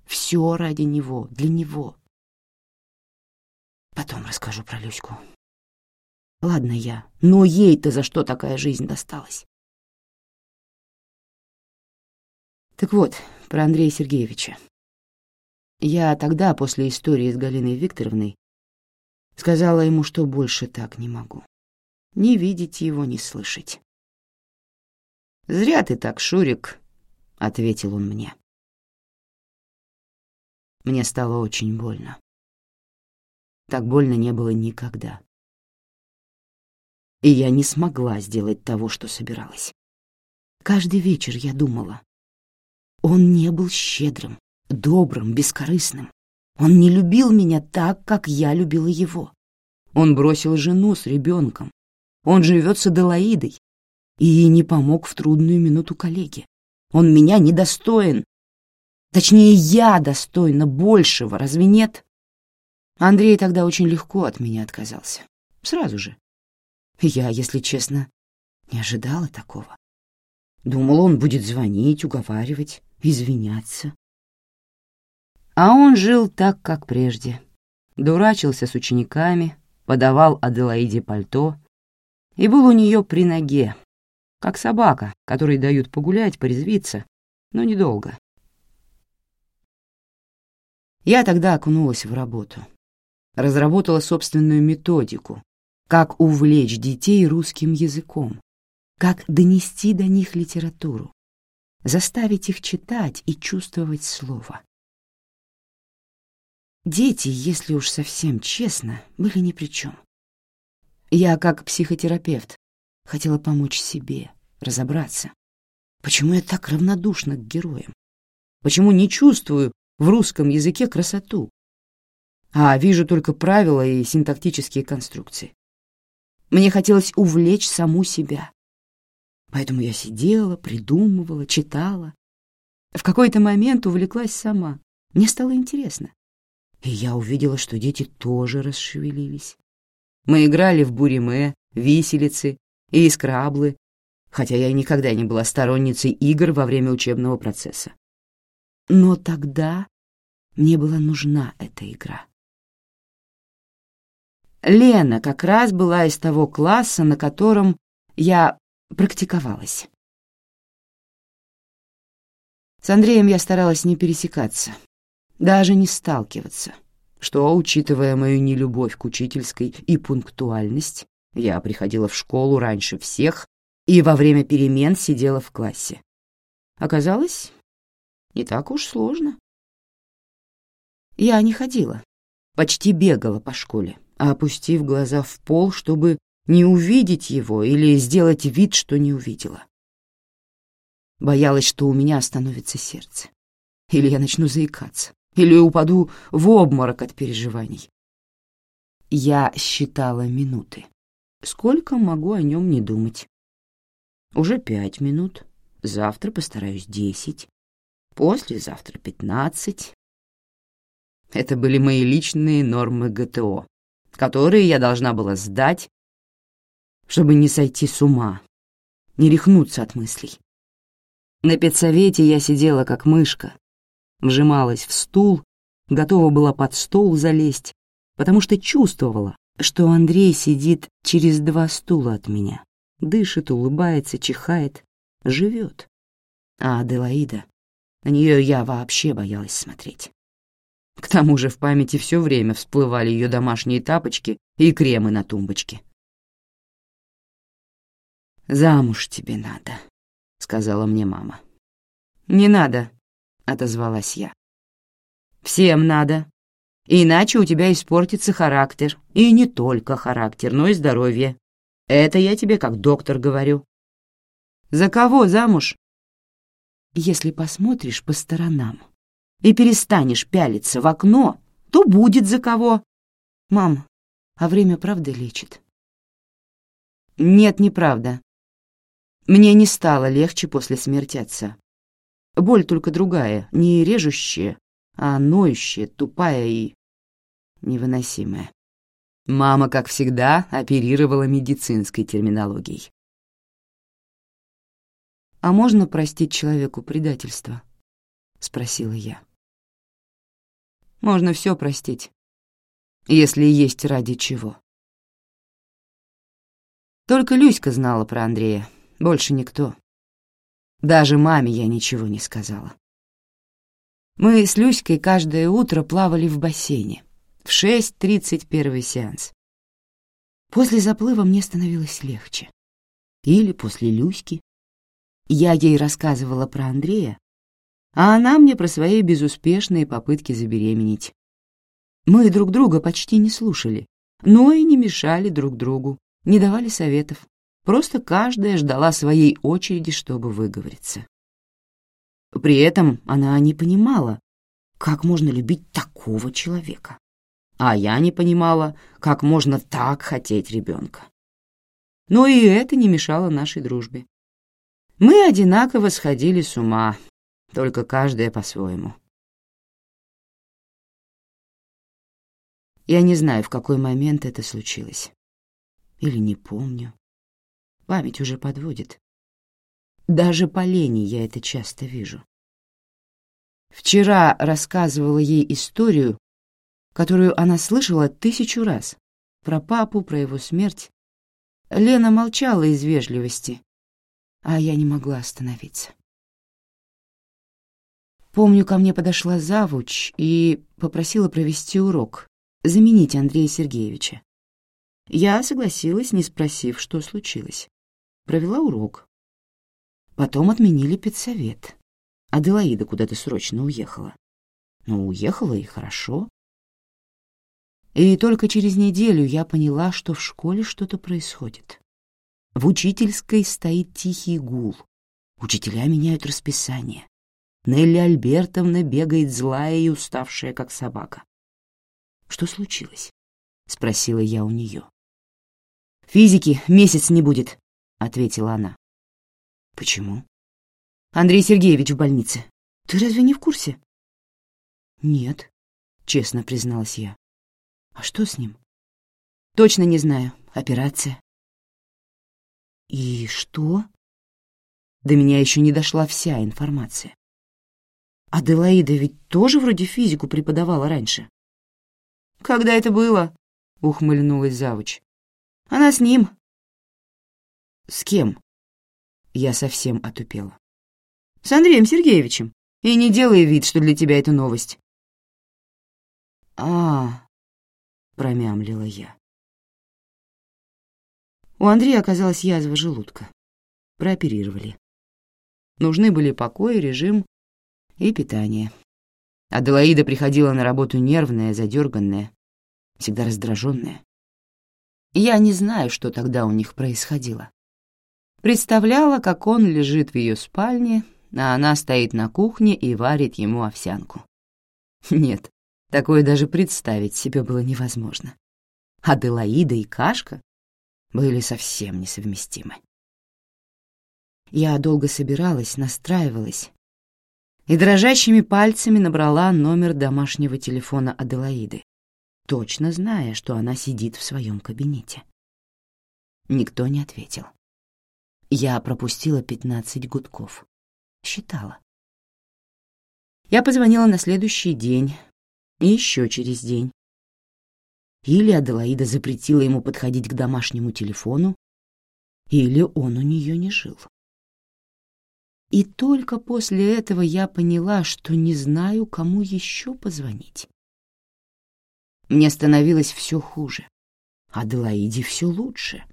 Все ради него, для него. Потом расскажу про Люську. Ладно я, но ей-то за что такая жизнь досталась? Так вот, про Андрея Сергеевича. Я тогда, после истории с Галиной Викторовной, сказала ему, что больше так не могу. Ни видеть его, ни слышать. «Зря ты так, Шурик», — ответил он мне. Мне стало очень больно. Так больно не было никогда. И я не смогла сделать того, что собиралась. Каждый вечер я думала. Он не был щедрым, добрым, бескорыстным. Он не любил меня так, как я любила его. Он бросил жену с ребенком. Он живет с Аделаидой и не помог в трудную минуту коллеге. Он меня недостоин. Точнее, я достойна большего, разве нет? Андрей тогда очень легко от меня отказался. Сразу же. Я, если честно, не ожидала такого. Думала, он будет звонить, уговаривать, извиняться. А он жил так, как прежде. Дурачился с учениками, подавал Аделаиде пальто и был у нее при ноге, как собака, которой дают погулять, порезвиться, но недолго. Я тогда окунулась в работу. Разработала собственную методику, как увлечь детей русским языком, как донести до них литературу, заставить их читать и чувствовать слово. Дети, если уж совсем честно, были ни при чем. Я, как психотерапевт, хотела помочь себе, разобраться. Почему я так равнодушна к героям? Почему не чувствую в русском языке красоту? А вижу только правила и синтактические конструкции. Мне хотелось увлечь саму себя. Поэтому я сидела, придумывала, читала. В какой-то момент увлеклась сама. Мне стало интересно. И я увидела, что дети тоже расшевелились. Мы играли в буриме, виселицы и скраблы, хотя я никогда не была сторонницей игр во время учебного процесса. Но тогда мне была нужна эта игра. Лена как раз была из того класса, на котором я практиковалась. С Андреем я старалась не пересекаться, даже не сталкиваться, что, учитывая мою нелюбовь к учительской и пунктуальность, я приходила в школу раньше всех и во время перемен сидела в классе. Оказалось, не так уж сложно. Я не ходила, почти бегала по школе, опустив глаза в пол, чтобы не увидеть его или сделать вид, что не увидела. Боялась, что у меня остановится сердце. Или я начну заикаться, или упаду в обморок от переживаний. Я считала минуты. Сколько могу о нем не думать? Уже пять минут, завтра постараюсь десять, послезавтра пятнадцать. Это были мои личные нормы ГТО, которые я должна была сдать, чтобы не сойти с ума, не рехнуться от мыслей. На педсовете я сидела как мышка, вжималась в стул, готова была под стол залезть, потому что чувствовала, что Андрей сидит через два стула от меня дышит, улыбается, чихает, живет. А Аделаида, на нее я вообще боялась смотреть. К тому же в памяти все время всплывали ее домашние тапочки и кремы на тумбочке. «Замуж тебе надо», — сказала мне мама. «Не надо», — отозвалась я. «Всем надо. Иначе у тебя испортится характер. И не только характер, но и здоровье. Это я тебе как доктор говорю. За кого замуж? Если посмотришь по сторонам и перестанешь пялиться в окно, то будет за кого. Мам, а время правда лечит? Нет, неправда. Мне не стало легче после смерти отца. Боль только другая, не режущая, а ноющая, тупая и невыносимая. Мама, как всегда, оперировала медицинской терминологией. «А можно простить человеку предательство?» — спросила я. «Можно все простить, если есть ради чего». Только Люська знала про Андрея, больше никто. Даже маме я ничего не сказала. Мы с Люськой каждое утро плавали в бассейне — в 6.30 первый сеанс. После заплыва мне становилось легче. Или после Люськи. Я ей рассказывала про Андрея, а она мне про свои безуспешные попытки забеременеть. Мы друг друга почти не слушали, но и не мешали друг другу, не давали советов. Просто каждая ждала своей очереди, чтобы выговориться. При этом она не понимала, как можно любить такого человека а я не понимала, как можно так хотеть ребенка. Но и это не мешало нашей дружбе. Мы одинаково сходили с ума, только каждая по-своему. Я не знаю, в какой момент это случилось. Или не помню. Память уже подводит. Даже по лени я это часто вижу. Вчера рассказывала ей историю которую она слышала тысячу раз. Про папу, про его смерть. Лена молчала из вежливости, а я не могла остановиться. Помню, ко мне подошла завуч и попросила провести урок, заменить Андрея Сергеевича. Я согласилась, не спросив, что случилось. Провела урок. Потом отменили педсовет. Аделаида куда-то срочно уехала. Ну, уехала и хорошо. И только через неделю я поняла, что в школе что-то происходит. В учительской стоит тихий гул. Учителя меняют расписание. Нелли Альбертовна бегает злая и уставшая, как собака. «Что случилось?» — спросила я у нее. «Физики месяц не будет», — ответила она. «Почему?» «Андрей Сергеевич в больнице. Ты разве не в курсе?» «Нет», — честно призналась я. «А что с ним?» «Точно не знаю. Операция». «И что?» До меня еще не дошла вся информация. Аделаида ведь тоже вроде физику преподавала раньше. «Когда это было?» — ухмыльнулась завуч. «Она с ним». «С кем?» Я совсем отупела. «С Андреем Сергеевичем. И не делай вид, что для тебя это новость». «А, — промямлила я. У Андрея оказалась язва желудка. Прооперировали. Нужны были покой, режим и питание. Аделаида приходила на работу нервная, задерганная, всегда раздраженная. Я не знаю, что тогда у них происходило. Представляла, как он лежит в ее спальне, а она стоит на кухне и варит ему овсянку. Нет, такое даже представить себе было невозможно. Аделаида и Кашка были совсем несовместимы. Я долго собиралась, настраивалась, и дрожащими пальцами набрала номер домашнего телефона Аделаиды, точно зная, что она сидит в своем кабинете. Никто не ответил. Я пропустила пятнадцать гудков. Считала. Я позвонила на следующий день еще через день. Или Аделаида запретила ему подходить к домашнему телефону, или он у нее не жил. И только после этого я поняла, что не знаю, кому еще позвонить. Мне становилось все хуже. Аделаиде все лучше.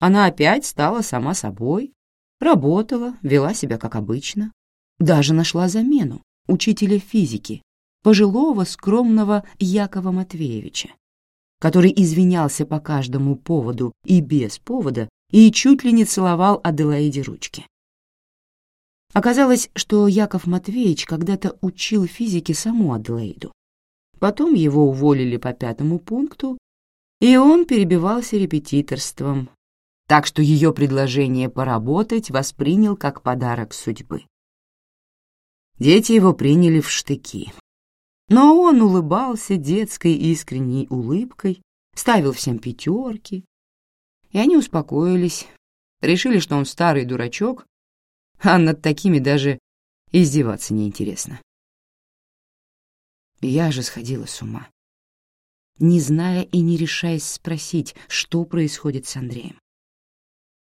Она опять стала сама собой, работала, вела себя как обычно. Даже нашла замену учителя физики, пожилого скромного Якова Матвеевича, который извинялся по каждому поводу и без повода и чуть ли не целовал Аделаиде ручки. Оказалось, что Яков Матвеевич когда-то учил физике саму Аделаиду. Потом его уволили по пятому пункту, и он перебивался репетиторством, так что ее предложение поработать воспринял как подарок судьбы. Дети его приняли в штыки. Но он улыбался детской искренней улыбкой, ставил всем пятерки, и они успокоились, решили, что он старый дурачок, а над такими даже издеваться неинтересно. Я же сходила с ума, не зная и не решаясь спросить, что происходит с Андреем.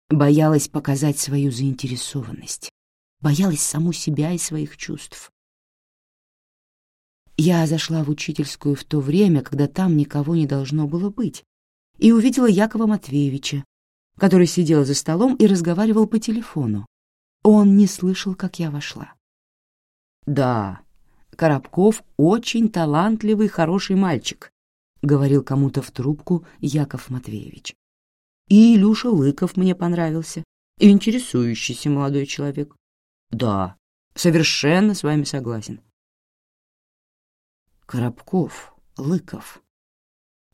Боялась показать свою заинтересованность, боялась саму себя и своих чувств. Я зашла в учительскую в то время, когда там никого не должно было быть, и увидела Якова Матвеевича, который сидел за столом и разговаривал по телефону, он не слышал, как я вошла. «Да, Коробков очень талантливый, хороший мальчик», — говорил кому-то в трубку Яков Матвеевич. «И Илюша Лыков мне понравился, интересующийся молодой человек. Да, совершенно с вами согласен». Коробков, Лыков.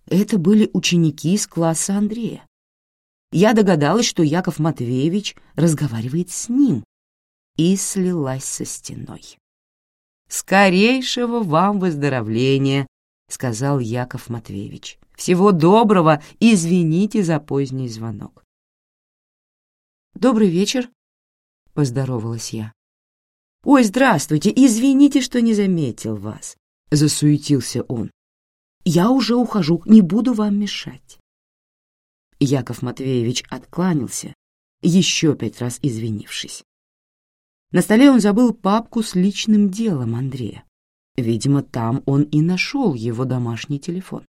Это были ученики из класса Андрея я догадалась, что Яков Матвеевич разговаривает с ним, и слилась со стеной. «Скорейшего вам выздоровления!» — сказал Яков Матвеевич. «Всего доброго! Извините за поздний звонок». «Добрый вечер», — поздоровалась я. «Ой, здравствуйте! Извините, что не заметил вас», — засуетился он. «Я уже ухожу, не буду вам мешать». Яков Матвеевич откланялся, еще пять раз извинившись. На столе он забыл папку с личным делом Андрея. Видимо, там он и нашел его домашний телефон.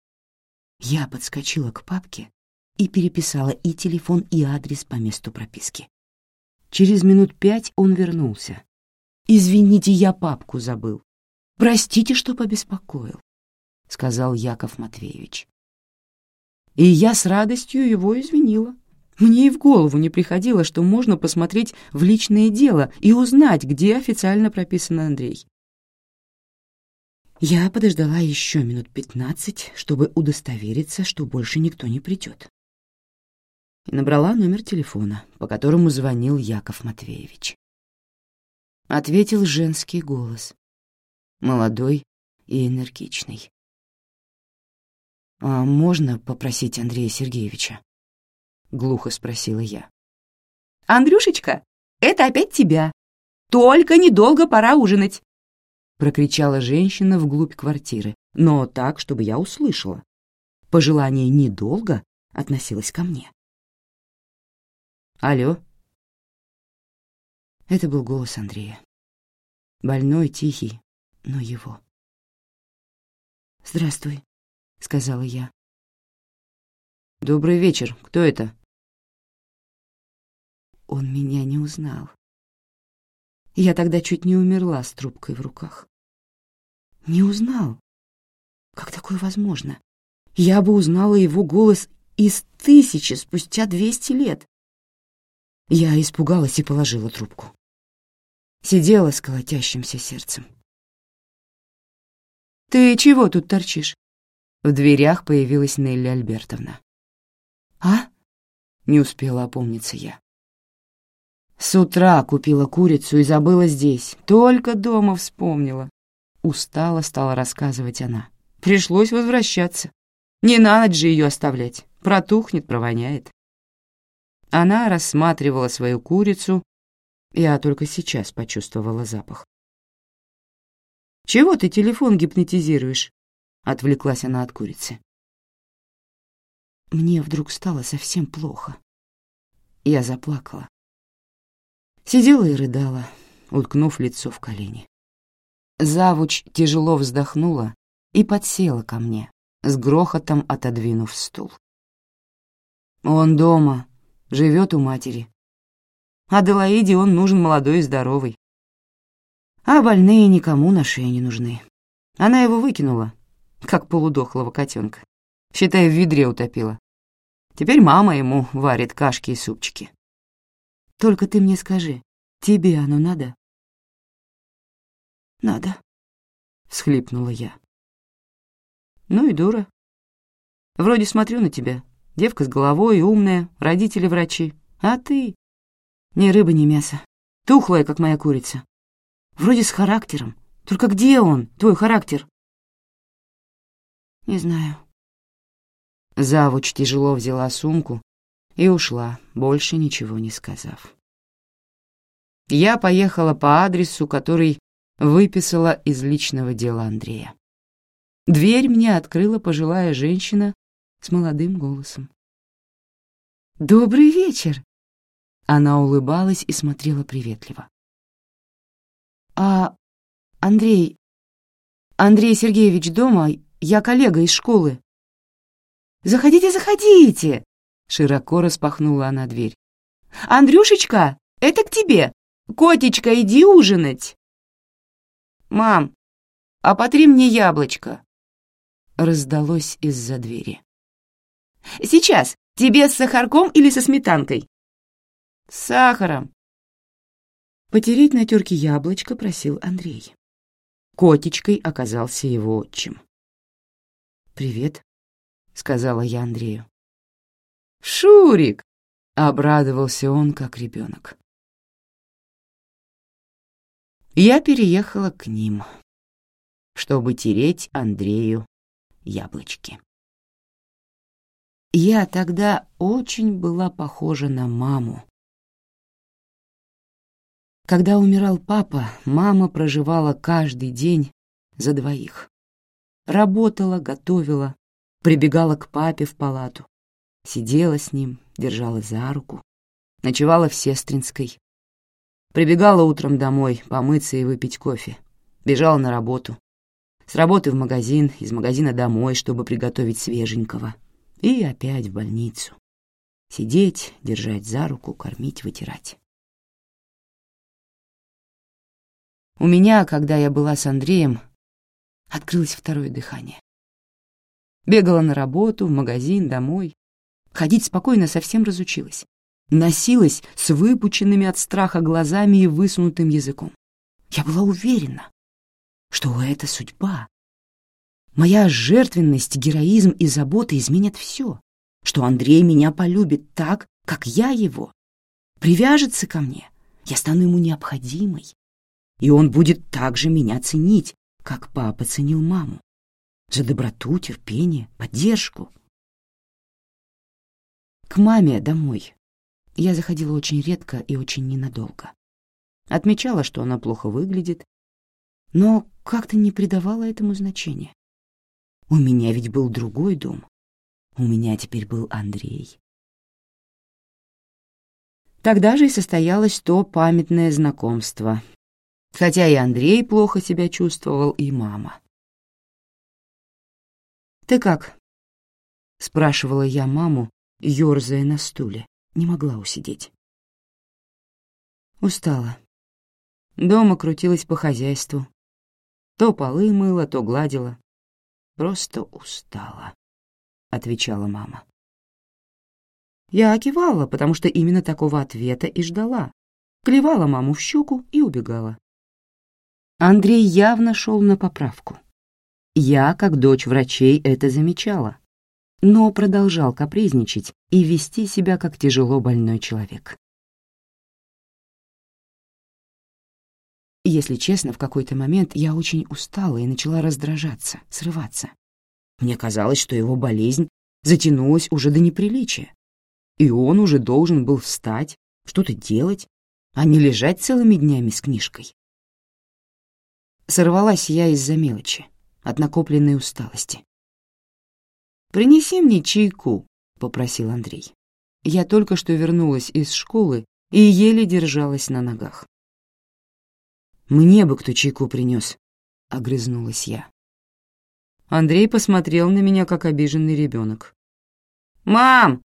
Я подскочила к папке и переписала и телефон, и адрес по месту прописки. Через минут пять он вернулся. «Извините, я папку забыл. Простите, что побеспокоил», — сказал Яков Матвеевич. И я с радостью его извинила. Мне и в голову не приходило, что можно посмотреть в личное дело и узнать, где официально прописан Андрей. Я подождала еще минут пятнадцать, чтобы удостовериться, что больше никто не придет. И набрала номер телефона, по которому звонил Яков Матвеевич. Ответил женский голос, молодой и энергичный. «А можно попросить Андрея Сергеевича?» — глухо спросила я. «Андрюшечка, это опять тебя. Только недолго пора ужинать прокричала женщина вглубь квартиры, но так, чтобы я услышала. Пожелание недолго относилось ко мне. «Алло?» Это был голос Андрея. Больной, тихий, но его. «Здравствуй», — сказала я. «Добрый вечер. Кто это?» Он меня не узнал. Я тогда чуть не умерла с трубкой в руках. Не узнал. Как такое возможно? Я бы узнала его голос из тысячи спустя двести лет. Я испугалась и положила трубку. Сидела с колотящимся сердцем. «Ты чего тут торчишь?» В дверях появилась Нелли Альбертовна. «А?» — не успела опомниться я. С утра купила курицу и забыла здесь, только дома вспомнила. Устала стала рассказывать она. Пришлось возвращаться. Не на ночь же ее оставлять. Протухнет, провоняет. Она рассматривала свою курицу. Я только сейчас почувствовала запах. «Чего ты телефон гипнотизируешь?» — отвлеклась она от курицы. Мне вдруг стало совсем плохо. Я заплакала. Сидела и рыдала, уткнув лицо в колени. Завуч тяжело вздохнула и подсела ко мне, с грохотом отодвинув стул. «Он дома, живет у матери. Аделаиде он нужен молодой и здоровый. А больные никому на шее не нужны. Она его выкинула, как полудохлого котенка. Считай, в ведре утопила. Теперь мама ему варит кашки и супчики. Только ты мне скажи, тебе оно надо?» «Надо», — всхлипнула я. «Ну и дура. Вроде смотрю на тебя. Девка с головой, умная, родители врачи. А ты? Ни рыба, ни мясо. Тухлая, как моя курица. Вроде с характером. Только где он, твой характер?» «Не знаю». Завуч тяжело взяла сумку и ушла, больше ничего не сказав. Я поехала по адресу, который выписала из личного дела Андрея. Дверь мне открыла пожилая женщина с молодым голосом. «Добрый вечер!» Она улыбалась и смотрела приветливо. «А Андрей... Андрей Сергеевич дома? Я коллега из школы». «Заходите, заходите!» Широко распахнула она дверь. «Андрюшечка, это к тебе! Котечка, иди ужинать!» «Мам, а потри мне яблочко!» Раздалось из-за двери. «Сейчас! Тебе с сахарком или со сметанкой?» «С сахаром!» Потереть на терке яблочко просил Андрей. Котечкой оказался его отчим. «Привет», — сказала я Андрею. «Шурик!» — обрадовался он, как ребенок я переехала к ним, чтобы тереть Андрею яблочки. Я тогда очень была похожа на маму. Когда умирал папа, мама проживала каждый день за двоих. Работала, готовила, прибегала к папе в палату, сидела с ним, держала за руку, ночевала в Сестринской, Прибегала утром домой помыться и выпить кофе. Бежала на работу. С работы в магазин, из магазина домой, чтобы приготовить свеженького. И опять в больницу. Сидеть, держать за руку, кормить, вытирать. У меня, когда я была с Андреем, открылось второе дыхание. Бегала на работу, в магазин, домой. Ходить спокойно совсем разучилась. Носилась с выпученными от страха глазами и высунутым языком. Я была уверена, что это судьба. Моя жертвенность, героизм и забота изменят все, что Андрей меня полюбит так, как я его, привяжется ко мне, я стану ему необходимой, и он будет также меня ценить, как папа ценил маму, за доброту, терпение, поддержку. К маме домой я заходила очень редко и очень ненадолго. Отмечала, что она плохо выглядит, но как-то не придавала этому значения. У меня ведь был другой дом. У меня теперь был Андрей. Тогда же и состоялось то памятное знакомство. Хотя и Андрей плохо себя чувствовал, и мама. «Ты как?» — спрашивала я маму, ёрзая на стуле. Не могла усидеть. Устала. Дома крутилась по хозяйству. То полы мыла, то гладила. Просто устала, — отвечала мама. Я кивала, потому что именно такого ответа и ждала. Клевала маму в щеку и убегала. Андрей явно шел на поправку. Я, как дочь врачей, это замечала, но продолжал капризничать и вести себя как тяжело больной человек. Если честно, в какой-то момент я очень устала и начала раздражаться, срываться. Мне казалось, что его болезнь затянулась уже до неприличия, и он уже должен был встать, что-то делать, а не лежать целыми днями с книжкой. Сорвалась я из-за мелочи, от накопленной усталости. «Принеси мне чайку», — попросил Андрей. Я только что вернулась из школы и еле держалась на ногах. «Мне бы кто чайку принес», — огрызнулась я. Андрей посмотрел на меня, как обиженный ребенок. «Мам,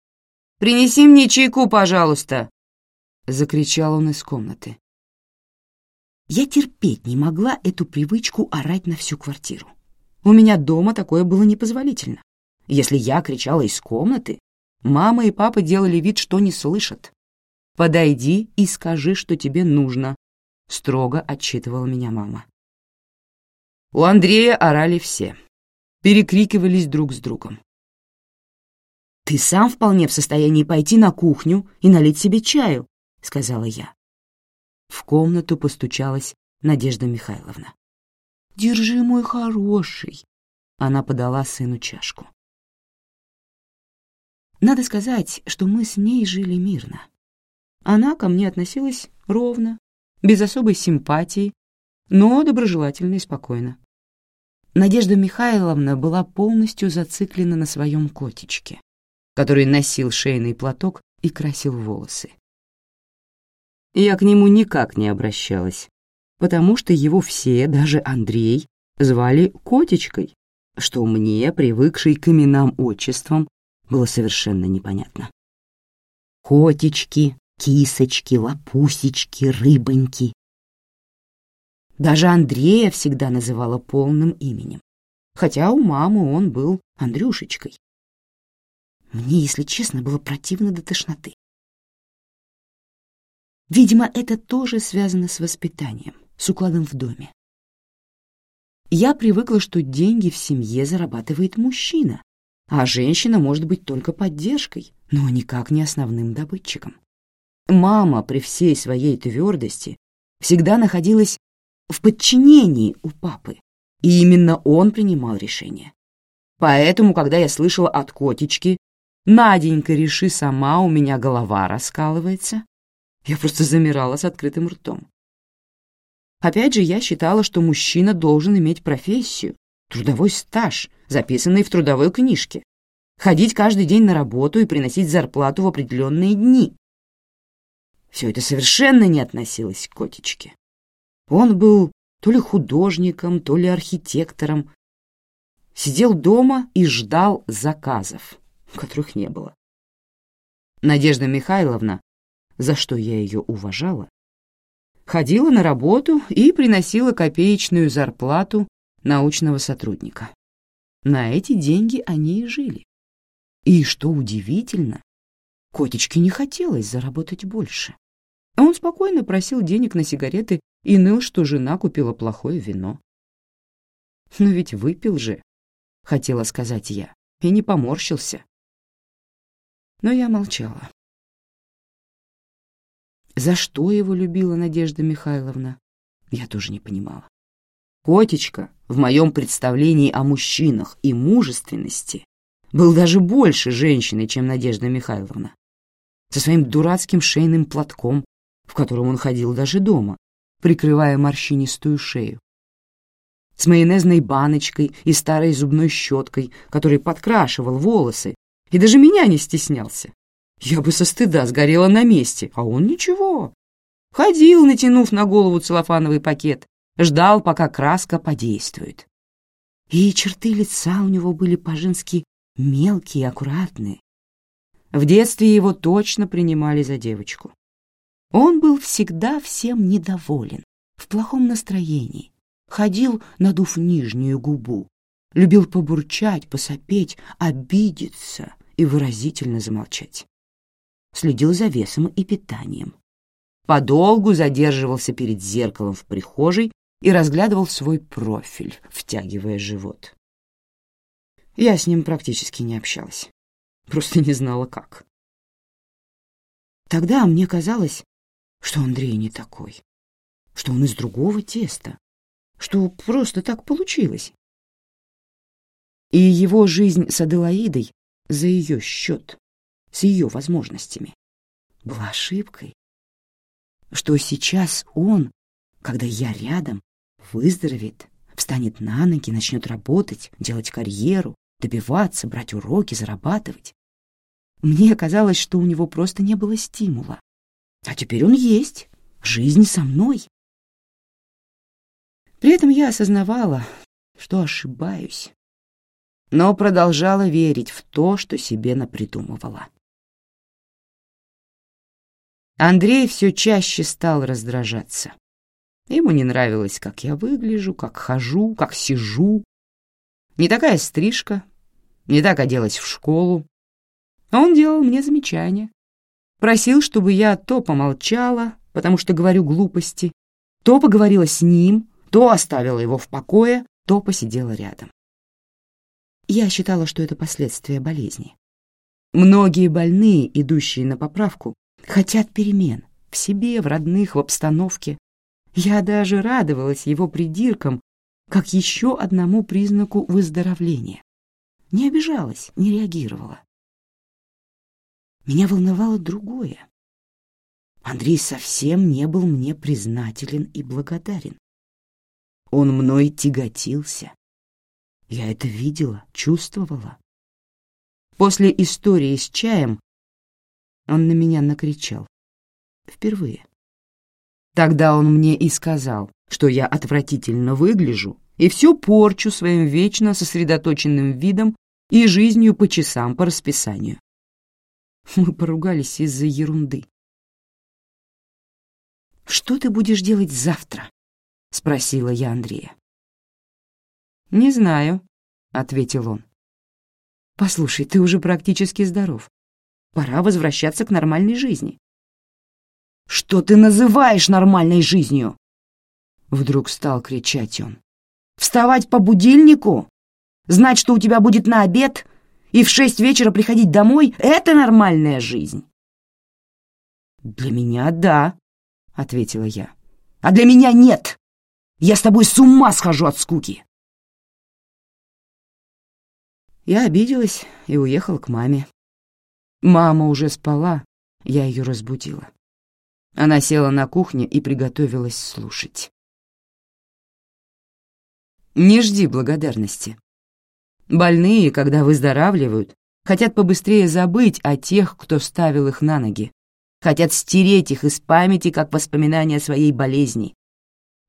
принеси мне чайку, пожалуйста!» — закричал он из комнаты. Я терпеть не могла эту привычку орать на всю квартиру. У меня дома такое было непозволительно. Если я кричала из комнаты, мама и папа делали вид, что не слышат. «Подойди и скажи, что тебе нужно», — строго отчитывала меня мама. У Андрея орали все, перекрикивались друг с другом. «Ты сам вполне в состоянии пойти на кухню и налить себе чаю», — сказала я. В комнату постучалась Надежда Михайловна. «Держи, мой хороший», — она подала сыну чашку. Надо сказать, что мы с ней жили мирно. Она ко мне относилась ровно, без особой симпатии, но доброжелательно и спокойно. Надежда Михайловна была полностью зациклена на своем котичке, который носил шейный платок и красил волосы. Я к нему никак не обращалась, потому что его все, даже Андрей, звали котичкой, что мне, привыкшей к именам отчествам, было совершенно непонятно. Котички, кисочки, лапусечки, рыбоньки. Даже Андрея всегда называла полным именем, хотя у мамы он был Андрюшечкой. Мне, если честно, было противно до тошноты. Видимо, это тоже связано с воспитанием, с укладом в доме. Я привыкла, что деньги в семье зарабатывает мужчина, а женщина может быть только поддержкой, но никак не основным добытчиком. Мама при всей своей твердости всегда находилась в подчинении у папы, и именно он принимал решения. Поэтому, когда я слышала от котички «Наденька, реши сама, у меня голова раскалывается», я просто замирала с открытым ртом. Опять же, я считала, что мужчина должен иметь профессию, трудовой стаж, записанный в трудовой книжке, ходить каждый день на работу и приносить зарплату в определенные дни. Все это совершенно не относилось к котичке. Он был то ли художником, то ли архитектором. Сидел дома и ждал заказов, которых не было. Надежда Михайловна, за что я ее уважала, ходила на работу и приносила копеечную зарплату научного сотрудника. На эти деньги они и жили. И, что удивительно, Котечке не хотелось заработать больше. Он спокойно просил денег на сигареты и ныл, что жена купила плохое вино. «Но ведь выпил же», — хотела сказать я, и не поморщился. Но я молчала. За что его любила Надежда Михайловна, я тоже не понимала. Котечка, в моем представлении о мужчинах и мужественности, был даже больше женщиной, чем Надежда Михайловна. Со своим дурацким шейным платком, в котором он ходил даже дома, прикрывая морщинистую шею. С майонезной баночкой и старой зубной щеткой, который подкрашивал волосы, и даже меня не стеснялся. Я бы со стыда сгорела на месте, а он ничего. Ходил, натянув на голову целлофановый пакет, ждал, пока краска подействует. И черты лица у него были по-женски мелкие и аккуратные. В детстве его точно принимали за девочку. Он был всегда всем недоволен, в плохом настроении, ходил, надув нижнюю губу, любил побурчать, посопеть, обидеться и выразительно замолчать. Следил за весом и питанием. Подолгу задерживался перед зеркалом в прихожей и разглядывал свой профиль, втягивая живот. Я с ним практически не общалась. Просто не знала, как. Тогда мне казалось, что Андрей не такой, что он из другого теста, что просто так получилось. И его жизнь с Аделаидой за ее счет, с ее возможностями, была ошибкой. Что сейчас он, когда я рядом, выздоровеет, встанет на ноги, начнет работать, делать карьеру, добиваться, брать уроки, зарабатывать. Мне казалось, что у него просто не было стимула. А теперь он есть. Жизнь со мной. При этом я осознавала, что ошибаюсь, но продолжала верить в то, что себе напридумывала. Андрей все чаще стал раздражаться. Ему не нравилось, как я выгляжу, как хожу, как сижу. Не такая стрижка, не так оделась в школу. Он делал мне замечания. Просил, чтобы я то помолчала, потому что говорю глупости, то поговорила с ним, то оставила его в покое, то посидела рядом. Я считала, что это последствия болезни. Многие больные, идущие на поправку, хотят перемен в себе, в родных, в обстановке. Я даже радовалась его придиркам, как еще одному признаку выздоровления. Не обижалась, не реагировала. Меня волновало другое. Андрей совсем не был мне признателен и благодарен. Он мной тяготился. Я это видела, чувствовала. После истории с чаем он на меня накричал. Впервые. Тогда он мне и сказал, что я отвратительно выгляжу и все порчу своим вечно сосредоточенным видом и жизнью по часам по расписанию. Мы поругались из-за ерунды. «Что ты будешь делать завтра?» — спросила я Андрея. «Не знаю», — ответил он. «Послушай, ты уже практически здоров. Пора возвращаться к нормальной жизни». «Что ты называешь нормальной жизнью?» Вдруг стал кричать он. «Вставать по будильнику? Знать, что у тебя будет на обед и в шесть вечера приходить домой — это нормальная жизнь. «Для меня — да», — ответила я. «А для меня нет! Я с тобой с ума схожу от скуки!» Я обиделась и уехала к маме. Мама уже спала, я ее разбудила. Она села на кухне и приготовилась слушать. «Не жди благодарности», Больные, когда выздоравливают, хотят побыстрее забыть о тех, кто ставил их на ноги, хотят стереть их из памяти как воспоминания о своей болезни.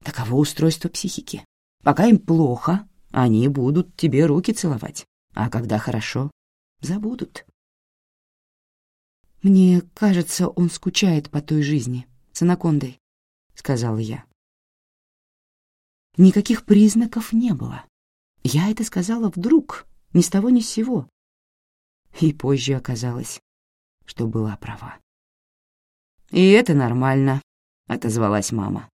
Таково устройство психики. Пока им плохо, они будут тебе руки целовать, а когда хорошо, забудут. «Мне кажется, он скучает по той жизни, с анакондой», — сказала я. Никаких признаков не было. Я это сказала вдруг, ни с того ни с сего. И позже оказалось, что была права. «И это нормально», — отозвалась мама.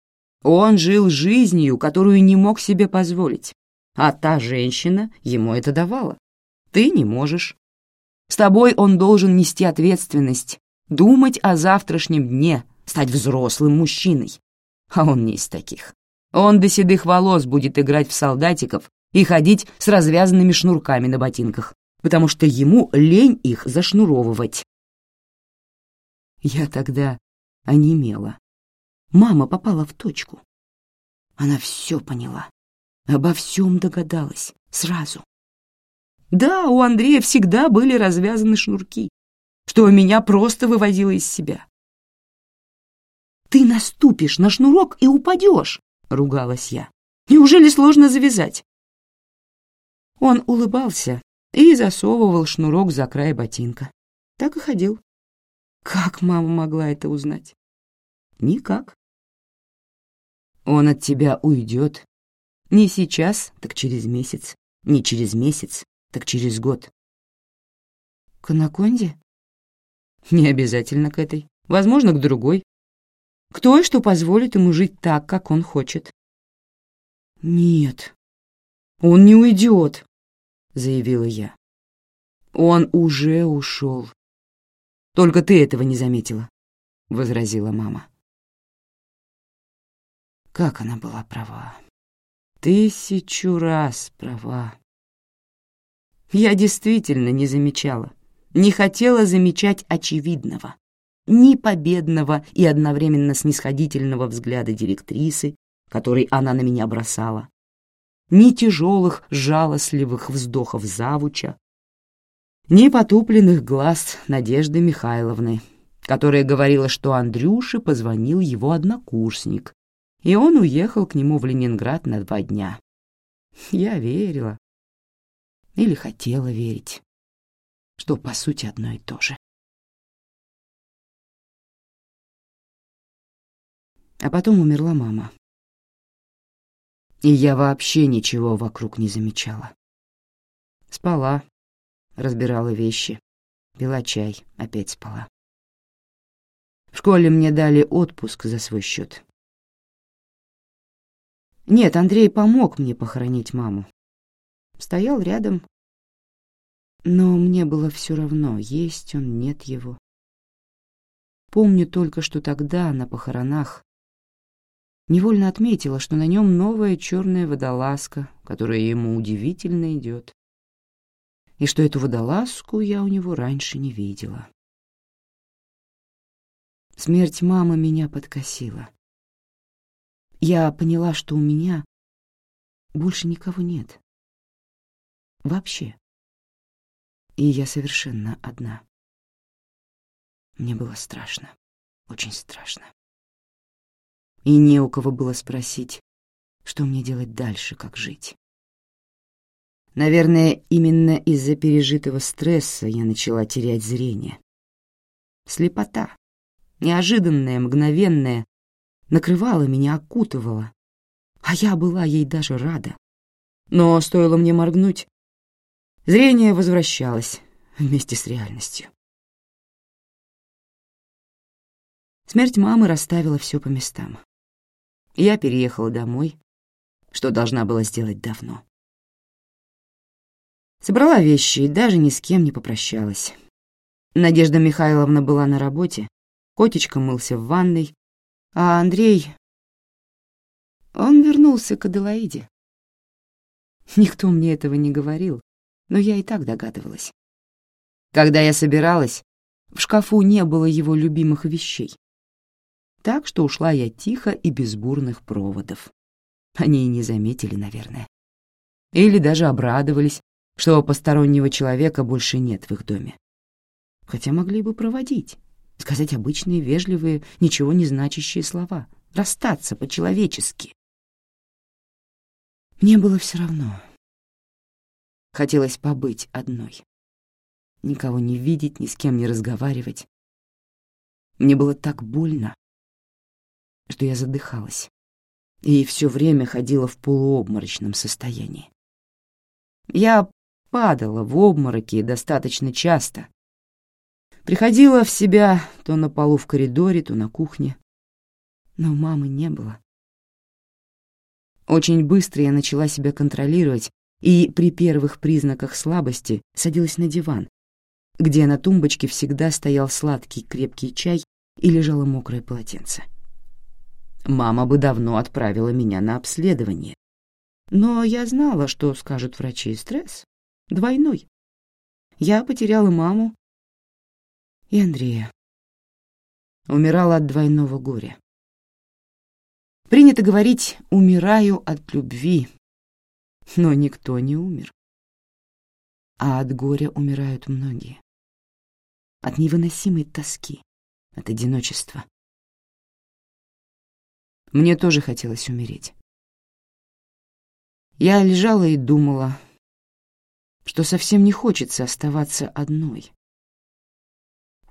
«Он жил жизнью, которую не мог себе позволить, а та женщина ему это давала. Ты не можешь. С тобой он должен нести ответственность, думать о завтрашнем дне, стать взрослым мужчиной. А он не из таких. Он до седых волос будет играть в солдатиков и ходить с развязанными шнурками на ботинках, потому что ему лень их зашнуровывать. Я тогда онемела. Мама попала в точку. Она все поняла, обо всем догадалась, сразу. Да, у Андрея всегда были развязаны шнурки, что меня просто выводило из себя. «Ты наступишь на шнурок и упадешь», — ругалась я. «Неужели сложно завязать?» Он улыбался и засовывал шнурок за край ботинка. Так и ходил. Как мама могла это узнать? Никак. Он от тебя уйдет. Не сейчас, так через месяц. Не через месяц, так через год. К анаконде? Не обязательно к этой. Возможно, к другой. К той, что позволит ему жить так, как он хочет. Нет, он не уйдет, заявила я. Он уже ушел. Только ты этого не заметила, возразила мама. Как она была права. Тысячу раз права. Я действительно не замечала, не хотела замечать очевидного, ни победного и одновременно снисходительного взгляда директрисы, который она на меня бросала, ни тяжелых, жалостливых вздохов завуча, ни потупленных глаз Надежды Михайловны, которая говорила, что Андрюше позвонил его однокурсник, и он уехал к нему в Ленинград на два дня. Я верила, или хотела верить, что по сути одно и то же. А потом умерла мама. И я вообще ничего вокруг не замечала. Спала, разбирала вещи, пила чай, опять спала. В школе мне дали отпуск за свой счет. Нет, Андрей помог мне похоронить маму, стоял рядом. Но мне было все равно, есть он, нет его. Помню только, что тогда, на похоронах, невольно отметила, что на нем новая черная водолазка, которая ему удивительно идет, и что эту водолазку я у него раньше не видела. Смерть мамы меня подкосила. Я поняла, что у меня больше никого нет. Вообще. И я совершенно одна. Мне было страшно, очень страшно. И не у кого было спросить, что мне делать дальше, как жить. Наверное, именно из-за пережитого стресса я начала терять зрение. Слепота, неожиданная, мгновенная, накрывала меня, окутывала, а я была ей даже рада. Но стоило мне моргнуть, Зрение возвращалось вместе с реальностью. Смерть мамы расставила все по местам. Я переехала домой, что должна была сделать давно. Собрала вещи и даже ни с кем не попрощалась. Надежда Михайловна была на работе, котечка мылся в ванной, а Андрей... Он вернулся к Аделаиде. Никто мне этого не говорил, но я и так догадывалась. Когда я собиралась, в шкафу не было его любимых вещей. Так что ушла я тихо и без бурных проводов. Они и не заметили, наверное. Или даже обрадовались, что постороннего человека больше нет в их доме. Хотя могли бы проводить, сказать обычные, вежливые, ничего не значащие слова, расстаться по-человечески. Мне было все равно. Хотелось побыть одной. Никого не видеть, ни с кем не разговаривать. Мне было так больно, что я задыхалась и все время ходила в полуобморочном состоянии. Я падала в обмороки достаточно часто. Приходила в себя то на полу в коридоре, то на кухне. Но мамы не было. Очень быстро я начала себя контролировать и при первых признаках слабости садилась на диван, где на тумбочке всегда стоял сладкий крепкий чай и лежало мокрое полотенце. Мама бы давно отправила меня на обследование. Но я знала, что скажут врачи, стресс двойной. Я потеряла маму и Андрея. Умирала от двойного горя. Принято говорить «умираю от любви», но никто не умер. А от горя умирают многие. От невыносимой тоски, от одиночества. Мне тоже хотелось умереть. Я лежала и думала, что совсем не хочется оставаться одной.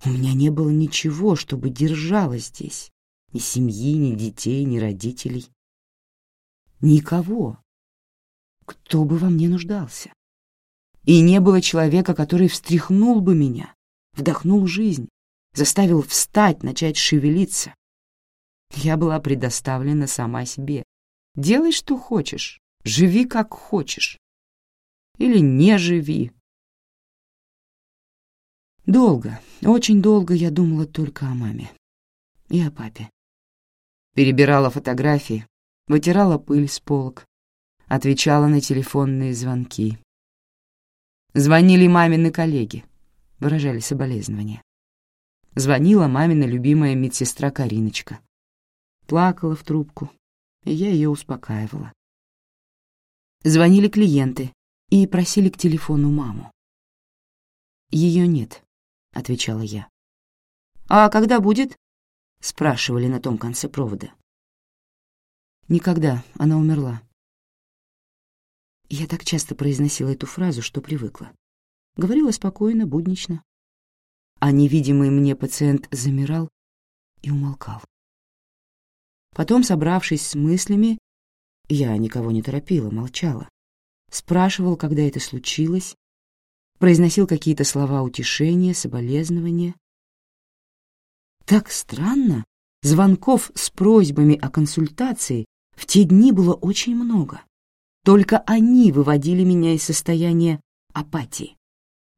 У меня не было ничего, чтобы держало здесь. Ни семьи, ни детей, ни родителей. Никого, кто бы во мне нуждался. И не было человека, который встряхнул бы меня, вдохнул жизнь, заставил встать, начать шевелиться. Я была предоставлена сама себе. Делай, что хочешь, живи, как хочешь. Или не живи. Долго, очень долго я думала только о маме и о папе. Перебирала фотографии, вытирала пыль с полок, отвечала на телефонные звонки. Звонили мамины коллеги, выражали соболезнования. Звонила мамина любимая медсестра Кариночка. Плакала в трубку, и я ее успокаивала. Звонили клиенты и просили к телефону маму. «Ее нет», — отвечала я. «А когда будет?» — спрашивали на том конце провода. «Никогда, она умерла», я так часто произносила эту фразу, что привыкла. Говорила спокойно, буднично. А невидимый мне пациент замирал и умолкал. Потом, собравшись с мыслями, я никого не торопила, молчала. Спрашивал, когда это случилось, произносил какие-то слова утешения, соболезнования. Так странно, звонков с просьбами о консультации в те дни было очень много. Только они выводили меня из состояния апатии.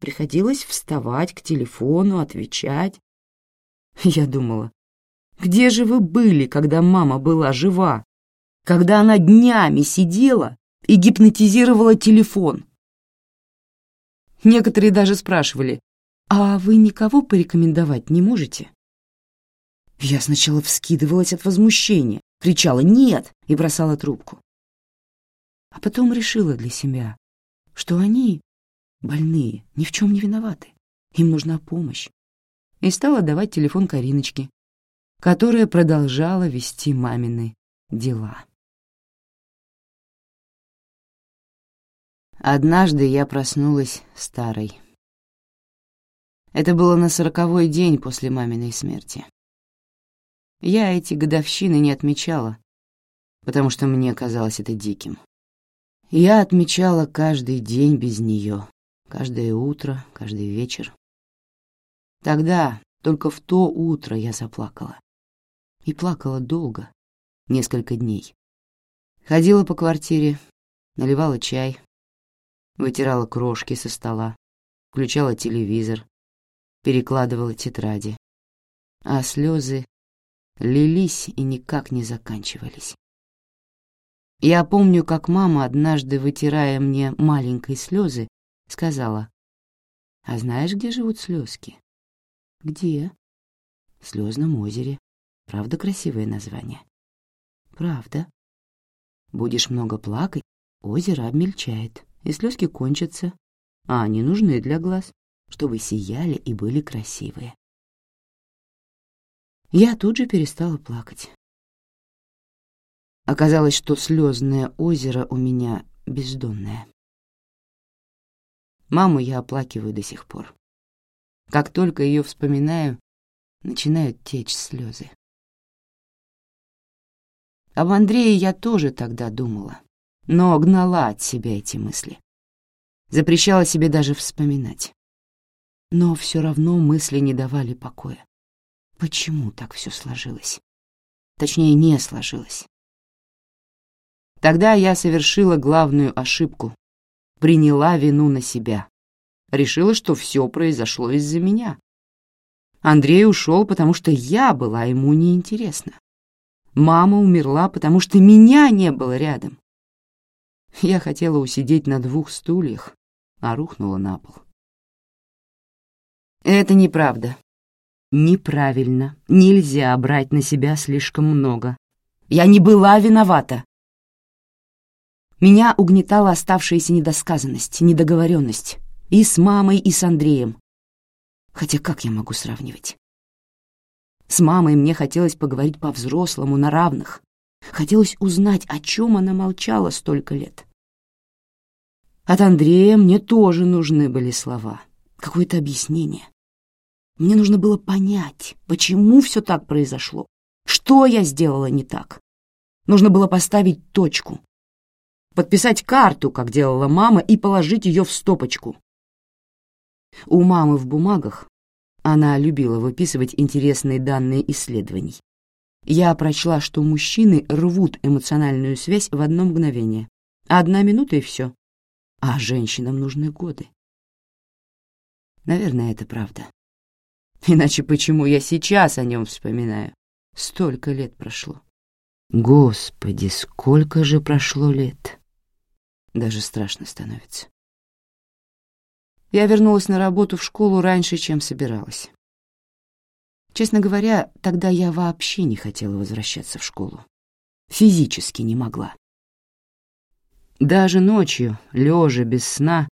Приходилось вставать к телефону, отвечать. Я думала, где же вы были, когда мама была жива? Когда она днями сидела и гипнотизировала телефон? Некоторые даже спрашивали, «А вы никого порекомендовать не можете?» Я сначала вскидывалась от возмущения, кричала «нет» и бросала трубку а потом решила для себя, что они, больные, ни в чем не виноваты, им нужна помощь, и стала давать телефон Кариночке, которая продолжала вести мамины дела. Однажды я проснулась старой. Это было на сороковой день после маминой смерти. Я эти годовщины не отмечала, потому что мне казалось это диким. Я отмечала каждый день без нее, каждое утро, каждый вечер. Тогда, только в то утро я заплакала. И плакала долго, несколько дней. Ходила по квартире, наливала чай, вытирала крошки со стола, включала телевизор, перекладывала тетради. А слезы лились и никак не заканчивались. Я помню, как мама, однажды вытирая мне маленькие слезы, сказала, «А знаешь, где живут слезки?» «Где?» «В слезном озере. Правда красивое название?» «Правда. Будешь много плакать, озеро обмельчает, и слезки кончатся, а они нужны для глаз, чтобы сияли и были красивые». Я тут же перестала плакать. Оказалось, что слезное озеро у меня бездонное. Маму я оплакиваю до сих пор. Как только ее вспоминаю, начинают течь слезы. Об Андрее я тоже тогда думала, но гнала от себя эти мысли. запрещала себе даже вспоминать. Но все равно мысли не давали покоя. Почему так все сложилось? Точнее, не сложилось. Тогда я совершила главную ошибку, приняла вину на себя. Решила, что все произошло из-за меня. Андрей ушел, потому что я была ему неинтересна. Мама умерла, потому что меня не было рядом. Я хотела усидеть на двух стульях, а рухнула на пол. Это неправда. Неправильно. Нельзя брать на себя слишком много. Я не была виновата. Меня угнетала оставшаяся недосказанность, недоговоренность. И с мамой, и с Андреем. Хотя как я могу сравнивать? С мамой мне хотелось поговорить по-взрослому, на равных. Хотелось узнать, о чем она молчала столько лет. От Андрея мне тоже нужны были слова, какое-то объяснение. Мне нужно было понять, почему все так произошло, что я сделала не так. Нужно было поставить точку, подписать карту, как делала мама, и положить ее в стопочку. У мамы в бумагах она любила выписывать интересные данные исследований. Я прочла, что мужчины рвут эмоциональную связь в одно мгновение. Одна минута и все. А женщинам нужны годы. Наверное, это правда. Иначе почему я сейчас о нем вспоминаю? Столько лет прошло. Господи, сколько же прошло лет. Даже страшно становится. Я вернулась на работу в школу раньше, чем собиралась. Честно говоря, тогда я вообще не хотела возвращаться в школу. Физически не могла. Даже ночью, лежа без сна,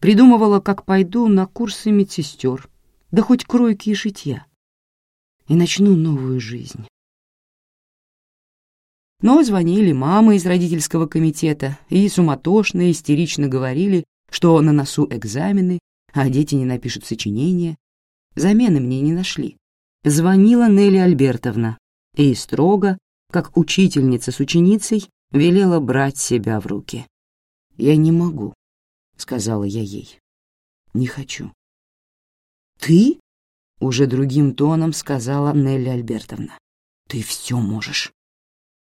придумывала, как пойду на курсы медсестер, да хоть кройки и шитья, и начну новую жизнь. Но звонили мамы из родительского комитета и суматошно, истерично говорили, что на носу экзамены, а дети не напишут сочинения. Замены мне не нашли. Звонила Нелли Альбертовна и строго, как учительница с ученицей, велела брать себя в руки. «Я не могу», — сказала я ей. «Не хочу». «Ты?» — уже другим тоном сказала Нелли Альбертовна. «Ты все можешь.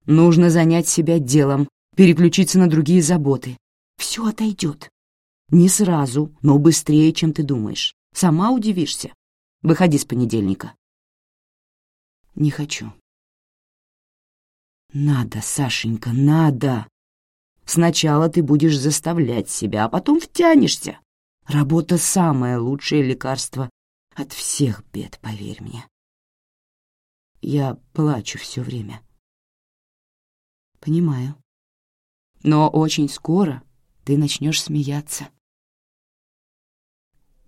Нужно занять себя делом, переключиться на другие заботы. Все отойдет. Не сразу, но быстрее, чем ты думаешь. Сама удивишься. Выходи с понедельника. Не хочу. Надо, Сашенька, надо. Сначала ты будешь заставлять себя, а потом втянешься. Работа — самое лучшее лекарство от всех бед, поверь мне. Я плачу все время. Понимаю. Но очень скоро ты начнешь смеяться.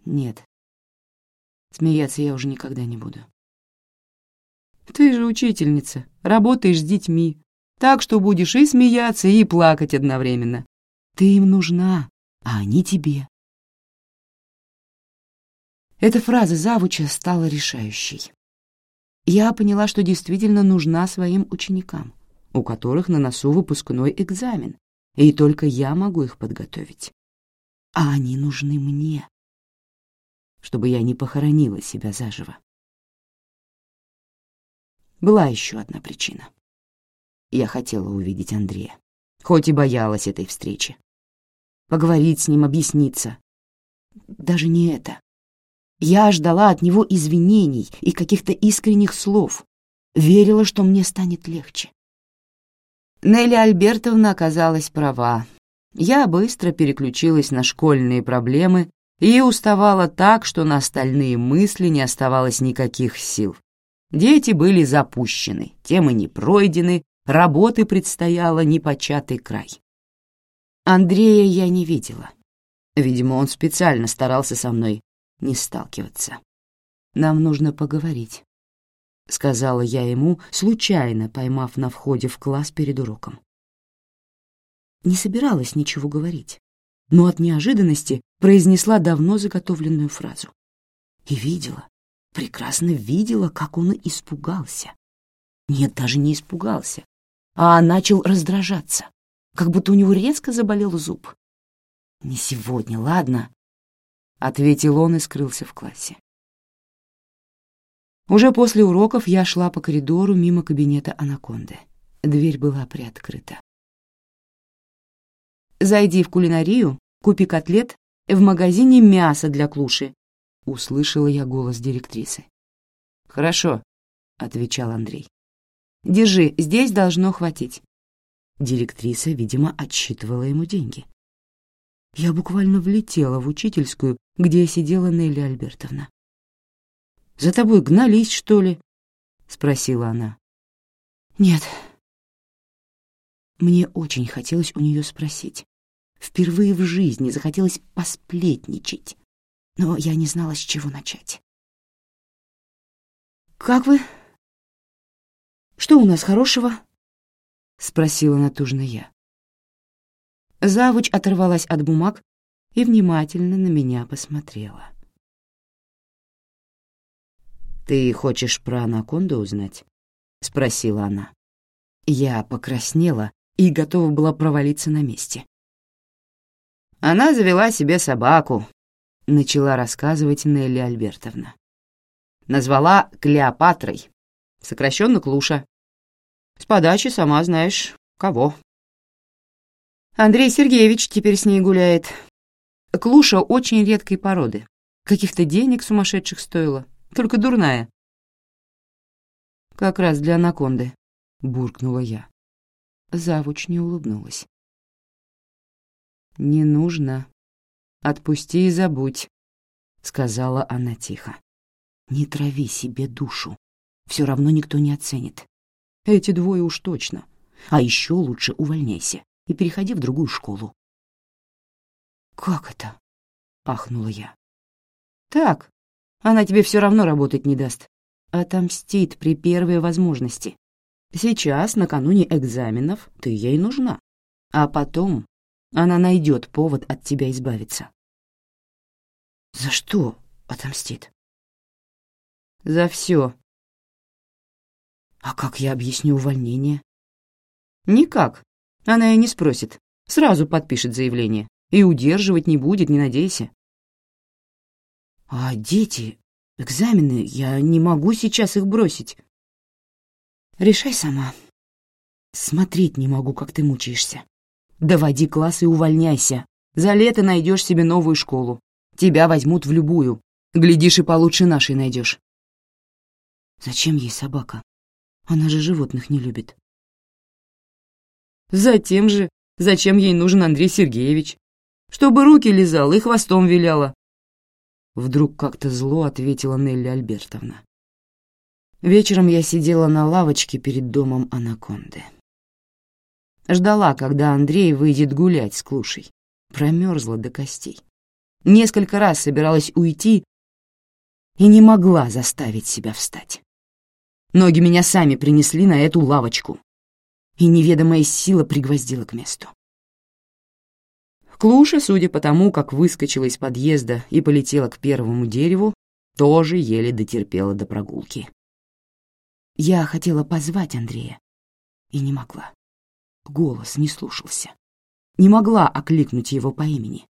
Нет. Смеяться я уже никогда не буду. Ты же учительница, работаешь с детьми, так что будешь и смеяться, и плакать одновременно. Ты им нужна, а они тебе. Эта фраза завуча стала решающей. Я поняла, что действительно нужна своим ученикам, у которых на носу выпускной экзамен, и только я могу их подготовить. А они нужны мне чтобы я не похоронила себя заживо. Была еще одна причина. Я хотела увидеть Андрея, хоть и боялась этой встречи. Поговорить с ним, объясниться. Даже не это. Я ждала от него извинений и каких-то искренних слов, верила, что мне станет легче. Нелли Альбертовна оказалась права. Я быстро переключилась на школьные проблемы и уставала так, что на остальные мысли не оставалось никаких сил. Дети были запущены, темы не пройдены, работы предстояло непочатый край. Андрея я не видела. Видимо, он специально старался со мной не сталкиваться. «Нам нужно поговорить», — сказала я ему, случайно поймав на входе в класс перед уроком. Не собиралась ничего говорить но от неожиданности произнесла давно заготовленную фразу. И видела, прекрасно видела, как он испугался. Нет, даже не испугался, а начал раздражаться, как будто у него резко заболел зуб. «Не сегодня, ладно?» — ответил он и скрылся в классе. Уже после уроков я шла по коридору мимо кабинета анаконды. Дверь была приоткрыта. «Зайди в кулинарию, купи котлет, в магазине мясо для клуши», — услышала я голос директрисы. «Хорошо», — отвечал Андрей. «Держи, здесь должно хватить». Директриса, видимо, отсчитывала ему деньги. Я буквально влетела в учительскую, где сидела Нелли Альбертовна. «За тобой гнались, что ли?» — спросила она. «Нет». Мне очень хотелось у нее спросить. Впервые в жизни захотелось посплетничать, но я не знала, с чего начать. «Как вы? Что у нас хорошего?» — спросила натужно я. Завуч оторвалась от бумаг и внимательно на меня посмотрела. «Ты хочешь про анаконду узнать?» — спросила она. Я покраснела и готова была провалиться на месте. «Она завела себе собаку», — начала рассказывать Нелли Альбертовна. Назвала Клеопатрой, сокращенно Клуша. С подачи, сама знаешь, кого. Андрей Сергеевич теперь с ней гуляет. Клуша очень редкой породы. Каких-то денег сумасшедших стоила, только дурная. «Как раз для анаконды», — буркнула я. Завуч не улыбнулась. «Не нужно. Отпусти и забудь», — сказала она тихо. «Не трави себе душу. Все равно никто не оценит. Эти двое уж точно. А еще лучше увольняйся и переходи в другую школу. «Как это?» — ахнула я. «Так, она тебе все равно работать не даст. Отомстит при первой возможности. Сейчас, накануне экзаменов, ты ей нужна. А потом она найдет повод от тебя избавиться». «За что отомстит?» «За все». «А как я объясню увольнение?» «Никак. Она и не спросит. Сразу подпишет заявление. И удерживать не будет, не надейся. А дети, экзамены, я не могу сейчас их бросить. Решай сама. Смотреть не могу, как ты мучаешься. Доводи класс и увольняйся. За лето найдешь себе новую школу. Тебя возьмут в любую. Глядишь, и получше нашей найдешь. Зачем ей собака? Она же животных не любит. Затем же, зачем ей нужен Андрей Сергеевич? Чтобы руки лизал и хвостом виляла. Вдруг как-то зло ответила Нелли Альбертовна. Вечером я сидела на лавочке перед домом Анаконды. Ждала, когда Андрей выйдет гулять с Клушей. Промерзла до костей. Несколько раз собиралась уйти и не могла заставить себя встать. Ноги меня сами принесли на эту лавочку, и неведомая сила пригвоздила к месту. Клуша, судя по тому, как выскочила из подъезда и полетела к первому дереву, тоже еле дотерпела до прогулки. Я хотела позвать Андрея и не могла. Голос не слушался. Не могла окликнуть его по имени.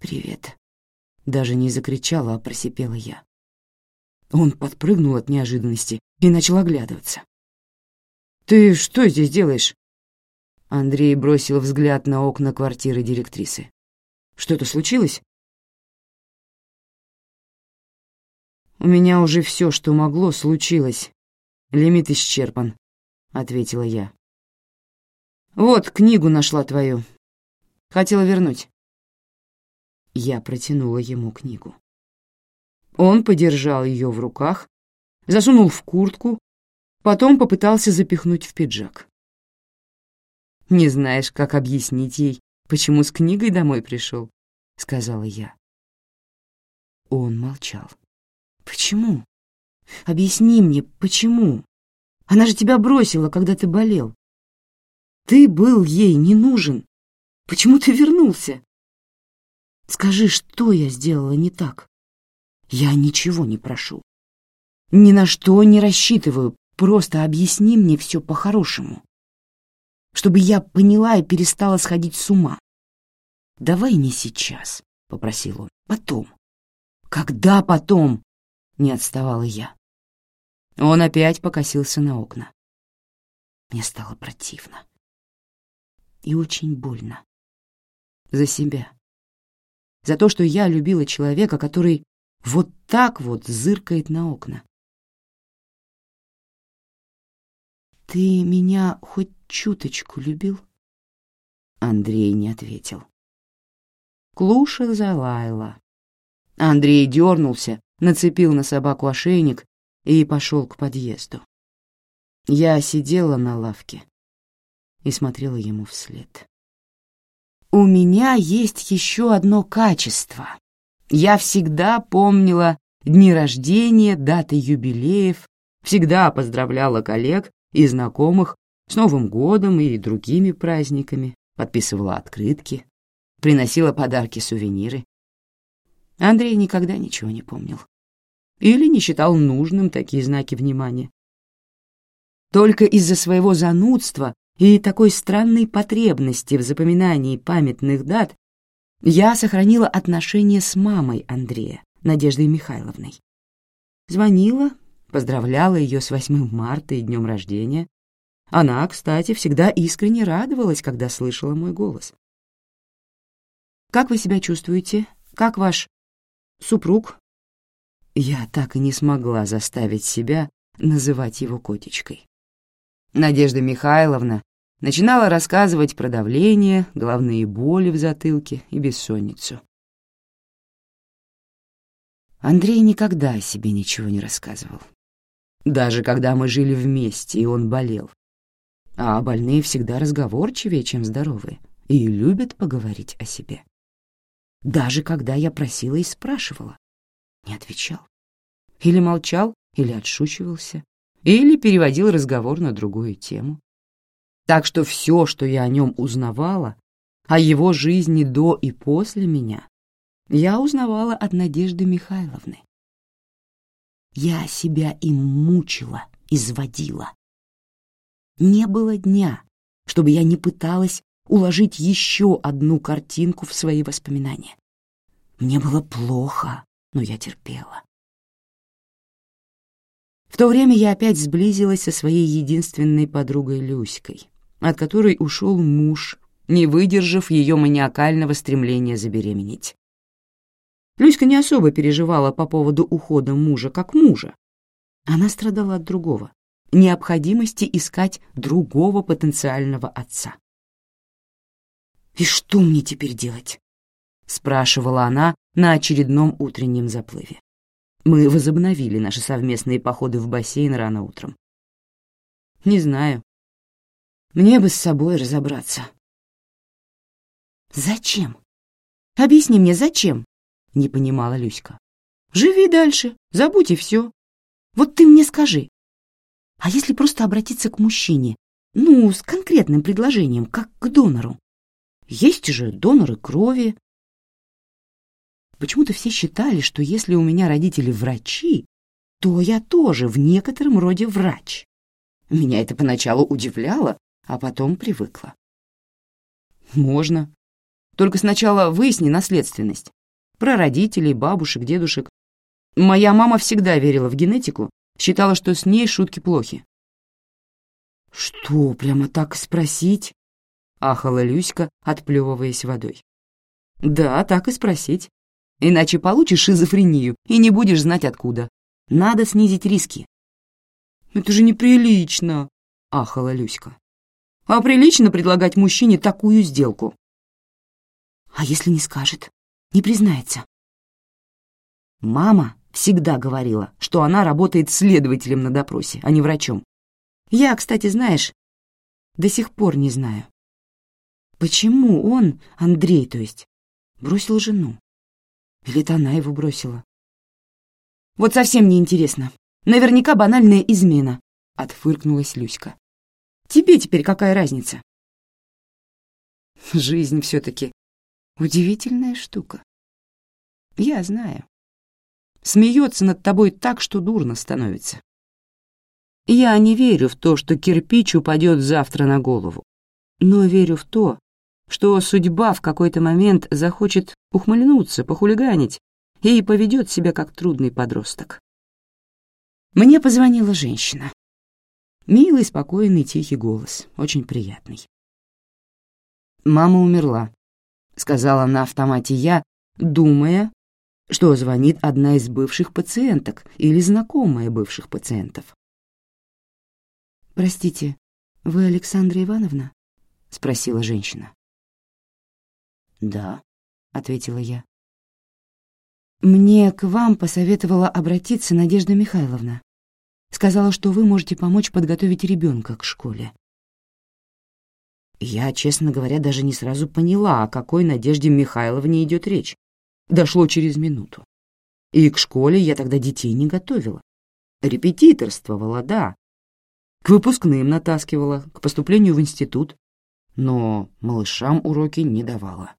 «Привет», — даже не закричала, а просипела я. Он подпрыгнул от неожиданности и начал оглядываться. «Ты что здесь делаешь?» Андрей бросил взгляд на окна квартиры директрисы. «Что-то случилось?» «У меня уже все, что могло, случилось. Лимит исчерпан», — ответила я. «Вот, книгу нашла твою. Хотела вернуть». Я протянула ему книгу. Он подержал ее в руках, засунул в куртку Потом попытался запихнуть в пиджак. «Не знаешь, как объяснить ей, почему с книгой домой пришел?» — сказала я. Он молчал. «Почему? Объясни мне, почему? Она же тебя бросила, когда ты болел. Ты был ей не нужен. Почему ты вернулся? Скажи, что я сделала не так? Я ничего не прошу. Ни на что не рассчитываю, Просто объясни мне все по-хорошему, чтобы я поняла и перестала сходить с ума. «Давай не сейчас», — попросил он, — «потом». «Когда потом?» — не отставала я. Он опять покосился на окна. Мне стало противно. И очень больно. За себя. За то, что я любила человека, который вот так вот зыркает на окна. «Ты меня хоть чуточку любил?» Андрей не ответил. Клуша залаяла. Андрей дернулся, нацепил на собаку ошейник и пошел к подъезду. Я сидела на лавке и смотрела ему вслед. У меня есть еще одно качество. Я всегда помнила дни рождения, даты юбилеев, всегда поздравляла коллег и знакомых с Новым годом и другими праздниками, подписывала открытки, приносила подарки-сувениры. Андрей никогда ничего не помнил или не считал нужным такие знаки внимания. Только из-за своего занудства и такой странной потребности в запоминании памятных дат я сохранила отношения с мамой Андрея, Надеждой Михайловной. Звонила, поздравляла ее с 8 марта и днем рождения. Она, кстати, всегда искренне радовалась, когда слышала мой голос. «Как вы себя чувствуете? Как ваш супруг?» Я так и не смогла заставить себя называть его котечкой. Надежда Михайловна начинала рассказывать про давление, головные боли в затылке и бессонницу. Андрей никогда о себе ничего не рассказывал. Даже когда мы жили вместе, и он болел. А больные всегда разговорчивее, чем здоровые, и любят поговорить о себе. Даже когда я просила и спрашивала, не отвечал. Или молчал, или отшучивался или переводил разговор на другую тему. Так что все, что я о нем узнавала, о его жизни до и после меня, я узнавала от Надежды Михайловны. Я себя им мучила, изводила. Не было дня, чтобы я не пыталась уложить еще одну картинку в свои воспоминания. Мне было плохо, но я терпела. В то время я опять сблизилась со своей единственной подругой Люськой, от которой ушел муж, не выдержав ее маниакального стремления забеременеть. Люська не особо переживала по поводу ухода мужа как мужа. Она страдала от другого — необходимости искать другого потенциального отца. «И что мне теперь делать?» — спрашивала она на очередном утреннем заплыве. Мы возобновили наши совместные походы в бассейн рано утром. Не знаю. Мне бы с собой разобраться. Зачем? Объясни мне, зачем? Не понимала Люська. Живи дальше, забудь и все. Вот ты мне скажи. А если просто обратиться к мужчине, ну, с конкретным предложением, как к донору? Есть же доноры крови, Почему-то все считали, что если у меня родители врачи, то я тоже в некотором роде врач. Меня это поначалу удивляло, а потом привыкла. Можно. Только сначала выясни наследственность. Про родителей, бабушек, дедушек. Моя мама всегда верила в генетику, считала, что с ней шутки плохи. «Что, прямо так спросить?» — ахала Люська, отплевываясь водой. «Да, так и спросить иначе получишь шизофрению и не будешь знать откуда. Надо снизить риски». «Это же неприлично», — ахала Люська. «А прилично предлагать мужчине такую сделку?» «А если не скажет? Не признается?» Мама всегда говорила, что она работает следователем на допросе, а не врачом. Я, кстати, знаешь, до сих пор не знаю. Почему он, Андрей, то есть, бросил жену? Или это она его бросила? Вот совсем не интересно. Наверняка банальная измена, — отфыркнулась Люська. Тебе теперь какая разница? Жизнь все-таки удивительная штука. Я знаю. Смеется над тобой так, что дурно становится. Я не верю в то, что кирпич упадет завтра на голову, но верю в то, что судьба в какой-то момент захочет ухмыльнуться, похулиганить и поведет себя как трудный подросток. Мне позвонила женщина. Милый, спокойный, тихий голос, очень приятный. «Мама умерла», — сказала на автомате я, думая, что звонит одна из бывших пациенток или знакомая бывших пациентов. «Простите, вы Александра Ивановна?» — спросила женщина. «Да», — ответила я. «Мне к вам посоветовала обратиться Надежда Михайловна. Сказала, что вы можете помочь подготовить ребенка к школе». Я, честно говоря, даже не сразу поняла, о какой Надежде Михайловне идет речь. Дошло через минуту. И к школе я тогда детей не готовила. Репетиторствовала, да. К выпускным натаскивала, к поступлению в институт. Но малышам уроки не давала.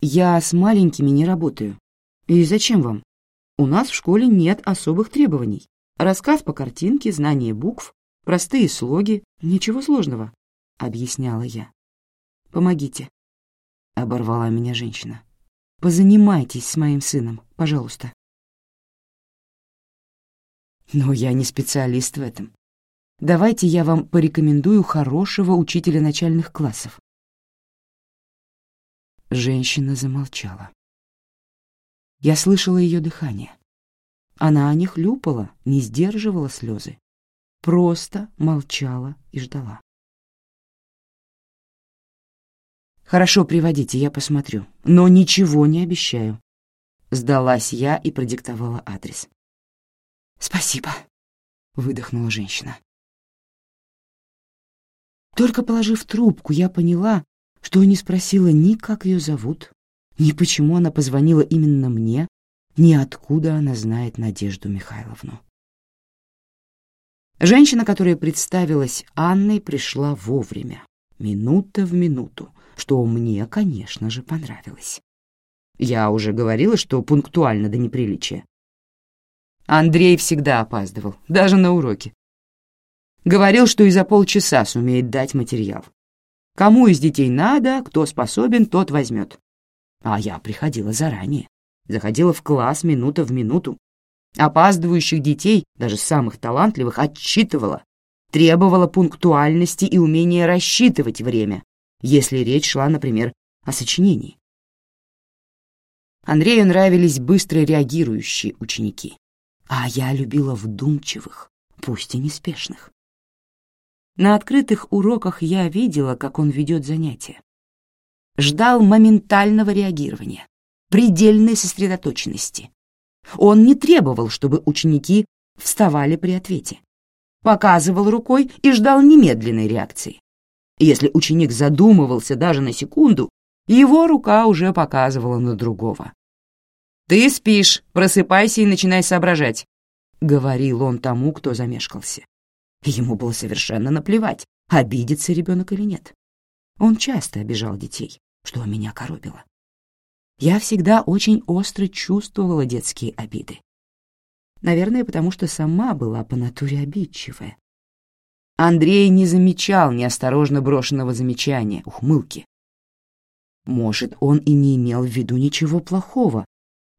Я с маленькими не работаю. И зачем вам? У нас в школе нет особых требований. Рассказ по картинке, знание букв, простые слоги, ничего сложного, — объясняла я. Помогите, — оборвала меня женщина. Позанимайтесь с моим сыном, пожалуйста. Но я не специалист в этом. Давайте я вам порекомендую хорошего учителя начальных классов. Женщина замолчала. Я слышала ее дыхание. Она не хлюпала, не сдерживала слезы. Просто молчала и ждала. «Хорошо, приводите, я посмотрю. Но ничего не обещаю». Сдалась я и продиктовала адрес. «Спасибо», — выдохнула женщина. Только положив трубку, я поняла, что не спросила ни как ее зовут, ни почему она позвонила именно мне, ни откуда она знает Надежду Михайловну. Женщина, которая представилась Анной, пришла вовремя, минута в минуту, что мне, конечно же, понравилось. Я уже говорила, что пунктуально до неприличия. Андрей всегда опаздывал, даже на уроки. Говорил, что и за полчаса сумеет дать материал. Кому из детей надо, кто способен, тот возьмет. А я приходила заранее, заходила в класс минута в минуту. Опаздывающих детей, даже самых талантливых, отчитывала, требовала пунктуальности и умения рассчитывать время, если речь шла, например, о сочинении. Андрею нравились быстро реагирующие ученики, а я любила вдумчивых, пусть и неспешных. На открытых уроках я видела, как он ведет занятия. Ждал моментального реагирования, предельной сосредоточенности. Он не требовал, чтобы ученики вставали при ответе. Показывал рукой и ждал немедленной реакции. Если ученик задумывался даже на секунду, его рука уже показывала на другого. «Ты спишь, просыпайся и начинай соображать», — говорил он тому, кто замешкался. Ему было совершенно наплевать, обидится ребенок или нет. Он часто обижал детей, что меня коробило. Я всегда очень остро чувствовала детские обиды. Наверное, потому что сама была по натуре обидчивая. Андрей не замечал неосторожно брошенного замечания, ухмылки. Может, он и не имел в виду ничего плохого,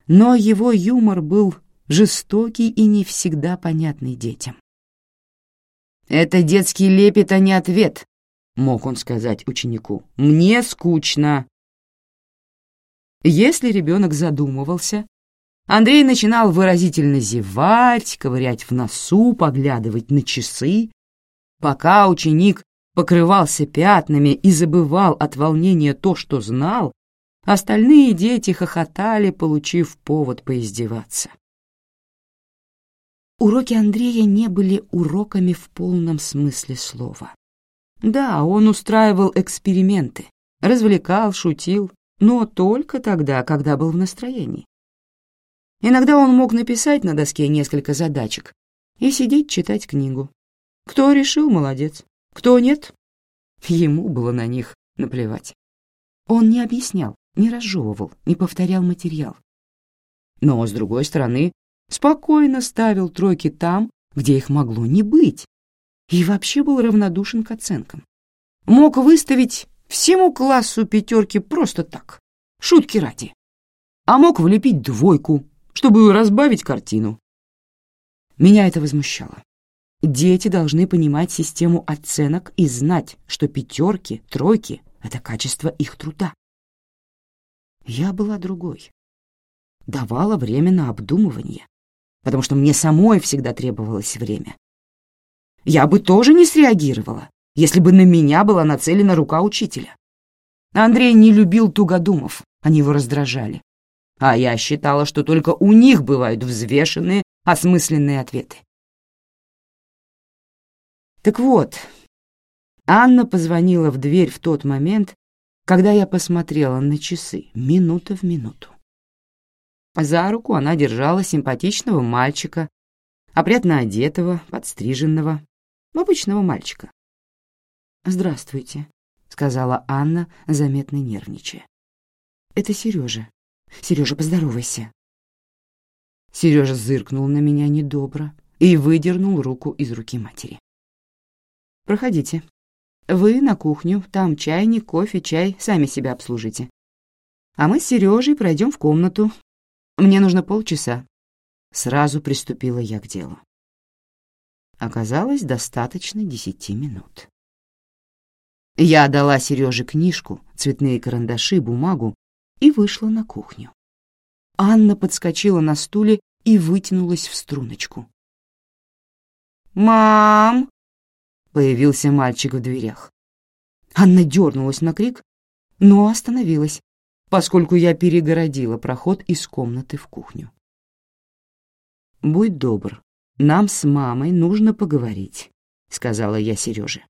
но его юмор был жестокий и не всегда понятный детям. «Это детский лепет, а не ответ», — мог он сказать ученику. «Мне скучно». Если ребенок задумывался, Андрей начинал выразительно зевать, ковырять в носу, поглядывать на часы. Пока ученик покрывался пятнами и забывал от волнения то, что знал, остальные дети хохотали, получив повод поиздеваться. Уроки Андрея не были уроками в полном смысле слова. Да, он устраивал эксперименты, развлекал, шутил, но только тогда, когда был в настроении. Иногда он мог написать на доске несколько задачек и сидеть читать книгу. Кто решил, молодец. Кто нет, ему было на них наплевать. Он не объяснял, не разжевывал, не повторял материал. Но, с другой стороны, спокойно ставил тройки там, где их могло не быть, и вообще был равнодушен к оценкам. Мог выставить Всему классу пятерки просто так, шутки ради. А мог влепить двойку, чтобы разбавить картину. Меня это возмущало. Дети должны понимать систему оценок и знать, что пятерки, тройки — это качество их труда. Я была другой. Давала время на обдумывание, потому что мне самой всегда требовалось время. Я бы тоже не среагировала, если бы на меня была нацелена рука учителя. Андрей не любил тугодумов, они его раздражали. А я считала, что только у них бывают взвешенные, осмысленные ответы. Так вот, Анна позвонила в дверь в тот момент, когда я посмотрела на часы, минута в минуту. За руку она держала симпатичного мальчика, опрятно одетого, подстриженного, обычного мальчика. «Здравствуйте», — сказала Анна, заметно нервничая. «Это Сережа. Сережа, поздоровайся». Сережа зыркнул на меня недобро и выдернул руку из руки матери. «Проходите. Вы на кухню, там чайник, кофе, чай, сами себя обслужите. А мы с Сережей пройдем в комнату. Мне нужно полчаса». Сразу приступила я к делу. Оказалось, достаточно десяти минут. Я дала Сереже книжку, цветные карандаши, бумагу и вышла на кухню. Анна подскочила на стуле и вытянулась в струночку. «Мам!» Появился мальчик в дверях. Анна дернулась на крик, но остановилась, поскольку я перегородила проход из комнаты в кухню. «Будь добр, нам с мамой нужно поговорить», — сказала я Сереже.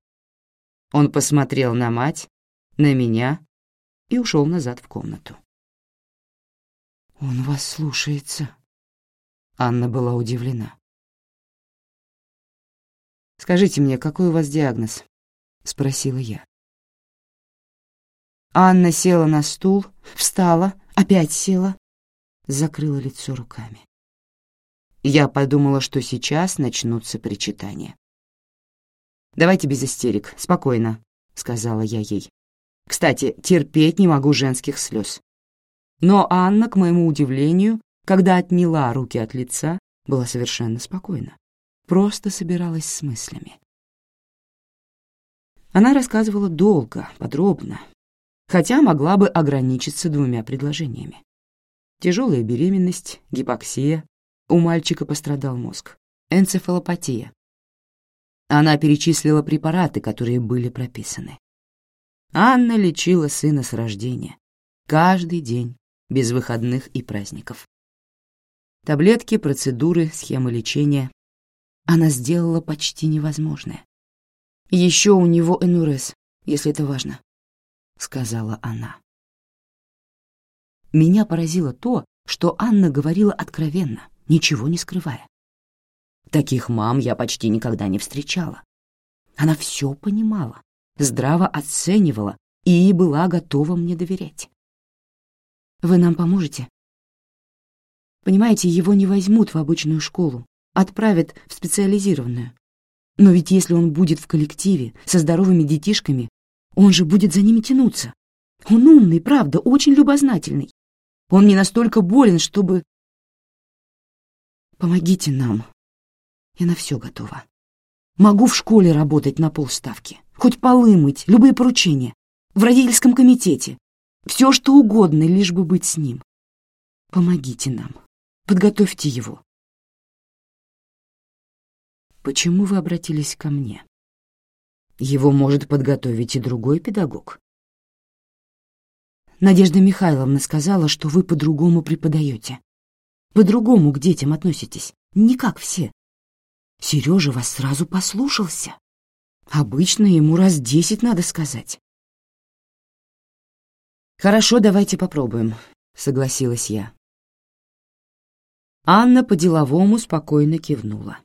Он посмотрел на мать, на меня и ушел назад в комнату. «Он вас слушается», — Анна была удивлена. «Скажите мне, какой у вас диагноз?» — спросила я. Анна села на стул, встала, опять села, закрыла лицо руками. Я подумала, что сейчас начнутся причитания. «Давайте без истерик, спокойно», — сказала я ей. «Кстати, терпеть не могу женских слез». Но Анна, к моему удивлению, когда отняла руки от лица, была совершенно спокойна просто собиралась с мыслями. Она рассказывала долго, подробно, хотя могла бы ограничиться двумя предложениями. Тяжелая беременность, гипоксия, у мальчика пострадал мозг, энцефалопатия. Она перечислила препараты, которые были прописаны. Анна лечила сына с рождения, каждый день, без выходных и праздников. Таблетки, процедуры, схемы лечения она сделала почти невозможное. «Еще у него энурез, если это важно», — сказала она. Меня поразило то, что Анна говорила откровенно, ничего не скрывая. Таких мам я почти никогда не встречала. Она все понимала, здраво оценивала и была готова мне доверять. «Вы нам поможете?» «Понимаете, его не возьмут в обычную школу, отправят в специализированную. Но ведь если он будет в коллективе со здоровыми детишками, он же будет за ними тянуться. Он умный, правда, очень любознательный. Он не настолько болен, чтобы... Помогите нам. Я на все готова. Могу в школе работать на полставки, хоть полы мыть, любые поручения, в родительском комитете. Все, что угодно, лишь бы быть с ним. Помогите нам. Подготовьте его. Почему вы обратились ко мне? Его может подготовить и другой педагог. Надежда Михайловна сказала, что вы по-другому преподаете. По-другому к детям относитесь, не как все. Сережа вас сразу послушался. Обычно ему раз десять надо сказать. «Хорошо, давайте попробуем», — согласилась я. Анна по-деловому спокойно кивнула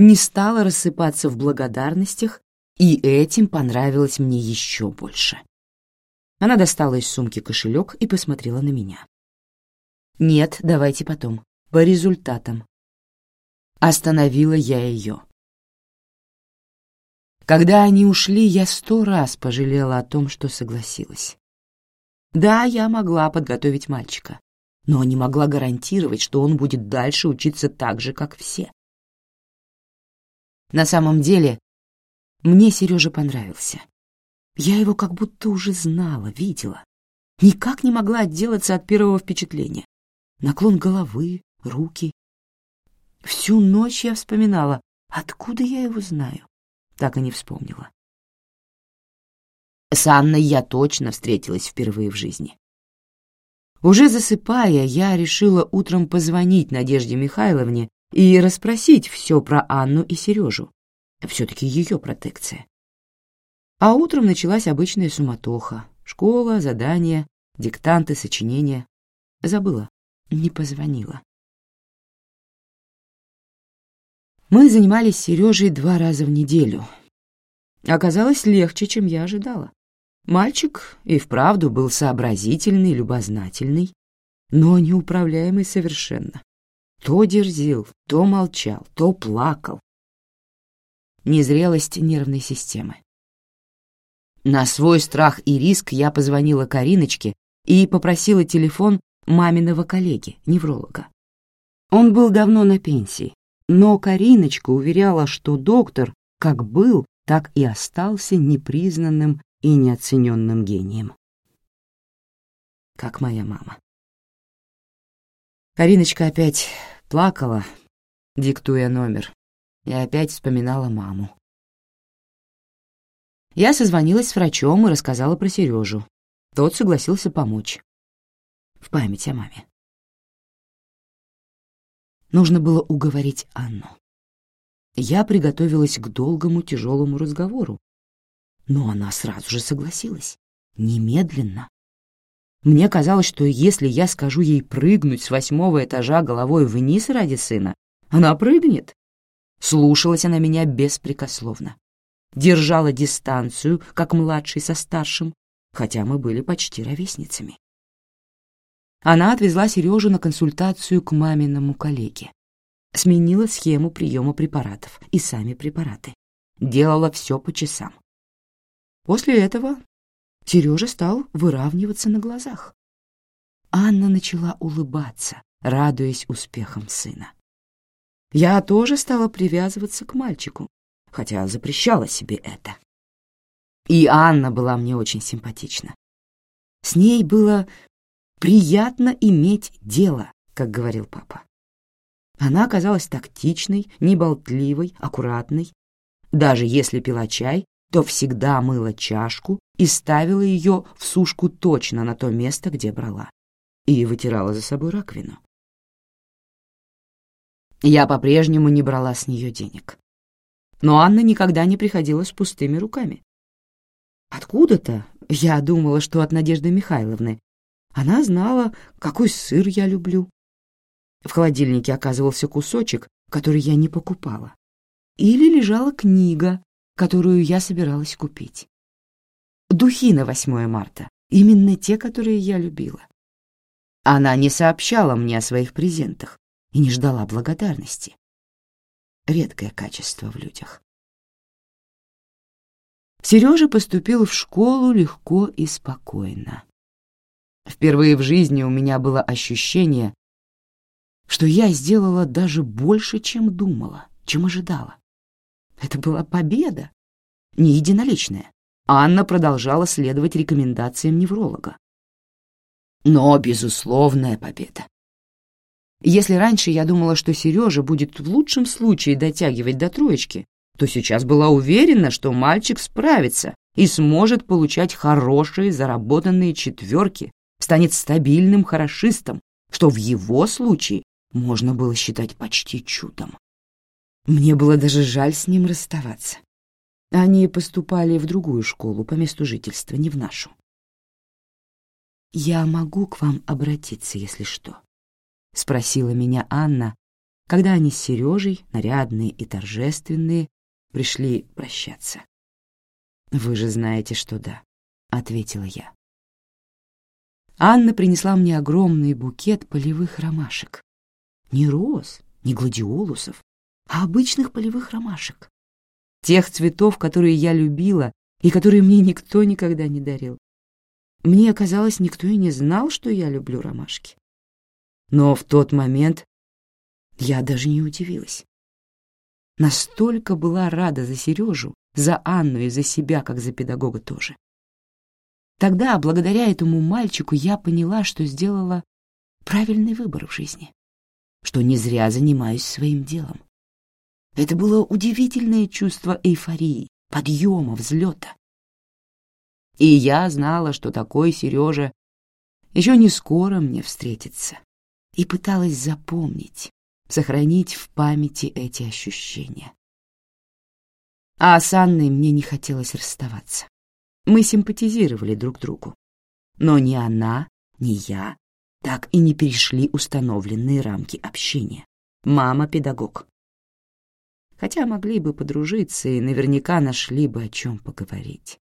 не стала рассыпаться в благодарностях, и этим понравилось мне еще больше. Она достала из сумки кошелек и посмотрела на меня. «Нет, давайте потом. По результатам». Остановила я ее. Когда они ушли, я сто раз пожалела о том, что согласилась. Да, я могла подготовить мальчика, но не могла гарантировать, что он будет дальше учиться так же, как все. На самом деле, мне Сережа понравился. Я его как будто уже знала, видела. Никак не могла отделаться от первого впечатления. Наклон головы, руки. Всю ночь я вспоминала, откуда я его знаю. Так и не вспомнила. С Анной я точно встретилась впервые в жизни. Уже засыпая, я решила утром позвонить Надежде Михайловне и расспросить все про Анну и Сережу. Все-таки ее протекция. А утром началась обычная суматоха. Школа, задания, диктанты, сочинения. Забыла, не позвонила. Мы занимались с Сережей два раза в неделю. Оказалось легче, чем я ожидала. Мальчик и вправду был сообразительный, любознательный, но неуправляемый совершенно. То дерзил, то молчал, то плакал. Незрелость нервной системы. На свой страх и риск я позвонила Кариночке и попросила телефон маминого коллеги, невролога. Он был давно на пенсии, но Кариночка уверяла, что доктор как был, так и остался непризнанным и неоцененным гением. Как моя мама. Кариночка опять плакала, диктуя номер, и опять вспоминала маму. Я созвонилась с врачом и рассказала про Сережу. Тот согласился помочь. В память о маме. Нужно было уговорить Анну. Я приготовилась к долгому тяжелому разговору, но она сразу же согласилась. Немедленно. Мне казалось, что если я скажу ей прыгнуть с восьмого этажа головой вниз ради сына, она прыгнет. Слушалась она меня беспрекословно. Держала дистанцию, как младший со старшим, хотя мы были почти ровесницами. Она отвезла Сережу на консультацию к маминому коллеге. Сменила схему приема препаратов и сами препараты. Делала все по часам. После этого Сережа стал выравниваться на глазах. Анна начала улыбаться, радуясь успехам сына. Я тоже стала привязываться к мальчику, хотя запрещала себе это. И Анна была мне очень симпатична. С ней было приятно иметь дело, как говорил папа. Она оказалась тактичной, неболтливой, аккуратной. Даже если пила чай, то всегда мыла чашку и ставила ее в сушку точно на то место, где брала, и вытирала за собой раковину. Я по-прежнему не брала с нее денег. Но Анна никогда не приходила с пустыми руками. Откуда-то я думала, что от Надежды Михайловны. Она знала, какой сыр я люблю. В холодильнике оказывался кусочек, который я не покупала. Или лежала книга, которую я собиралась купить. Духи на 8 марта, именно те, которые я любила. Она не сообщала мне о своих презентах и не ждала благодарности. Редкое качество в людях. Сережа поступил в школу легко и спокойно. Впервые в жизни у меня было ощущение, что я сделала даже больше, чем думала, чем ожидала. Это была победа, не единоличная. Анна продолжала следовать рекомендациям невролога. Но безусловная победа. Если раньше я думала, что Сережа будет в лучшем случае дотягивать до троечки, то сейчас была уверена, что мальчик справится и сможет получать хорошие заработанные четверки, станет стабильным хорошистом, что в его случае можно было считать почти чудом. Мне было даже жаль с ним расставаться. Они поступали в другую школу по месту жительства, не в нашу. «Я могу к вам обратиться, если что?» — спросила меня Анна, когда они с Сережей, нарядные и торжественные, пришли прощаться. «Вы же знаете, что да», — ответила я. Анна принесла мне огромный букет полевых ромашек. Не роз, не гладиолусов, а обычных полевых ромашек. Тех цветов, которые я любила и которые мне никто никогда не дарил. Мне казалось, никто и не знал, что я люблю ромашки. Но в тот момент я даже не удивилась. Настолько была рада за Сережу, за Анну и за себя, как за педагога тоже. Тогда, благодаря этому мальчику, я поняла, что сделала правильный выбор в жизни, что не зря занимаюсь своим делом. Это было удивительное чувство эйфории, подъема, взлета. И я знала, что такой Сережа еще не скоро мне встретится, и пыталась запомнить, сохранить в памяти эти ощущения. А с Анной мне не хотелось расставаться. Мы симпатизировали друг другу. Но ни она, ни я так и не перешли установленные рамки общения. Мама — педагог. Хотя могли бы подружиться и наверняка нашли бы о чем поговорить.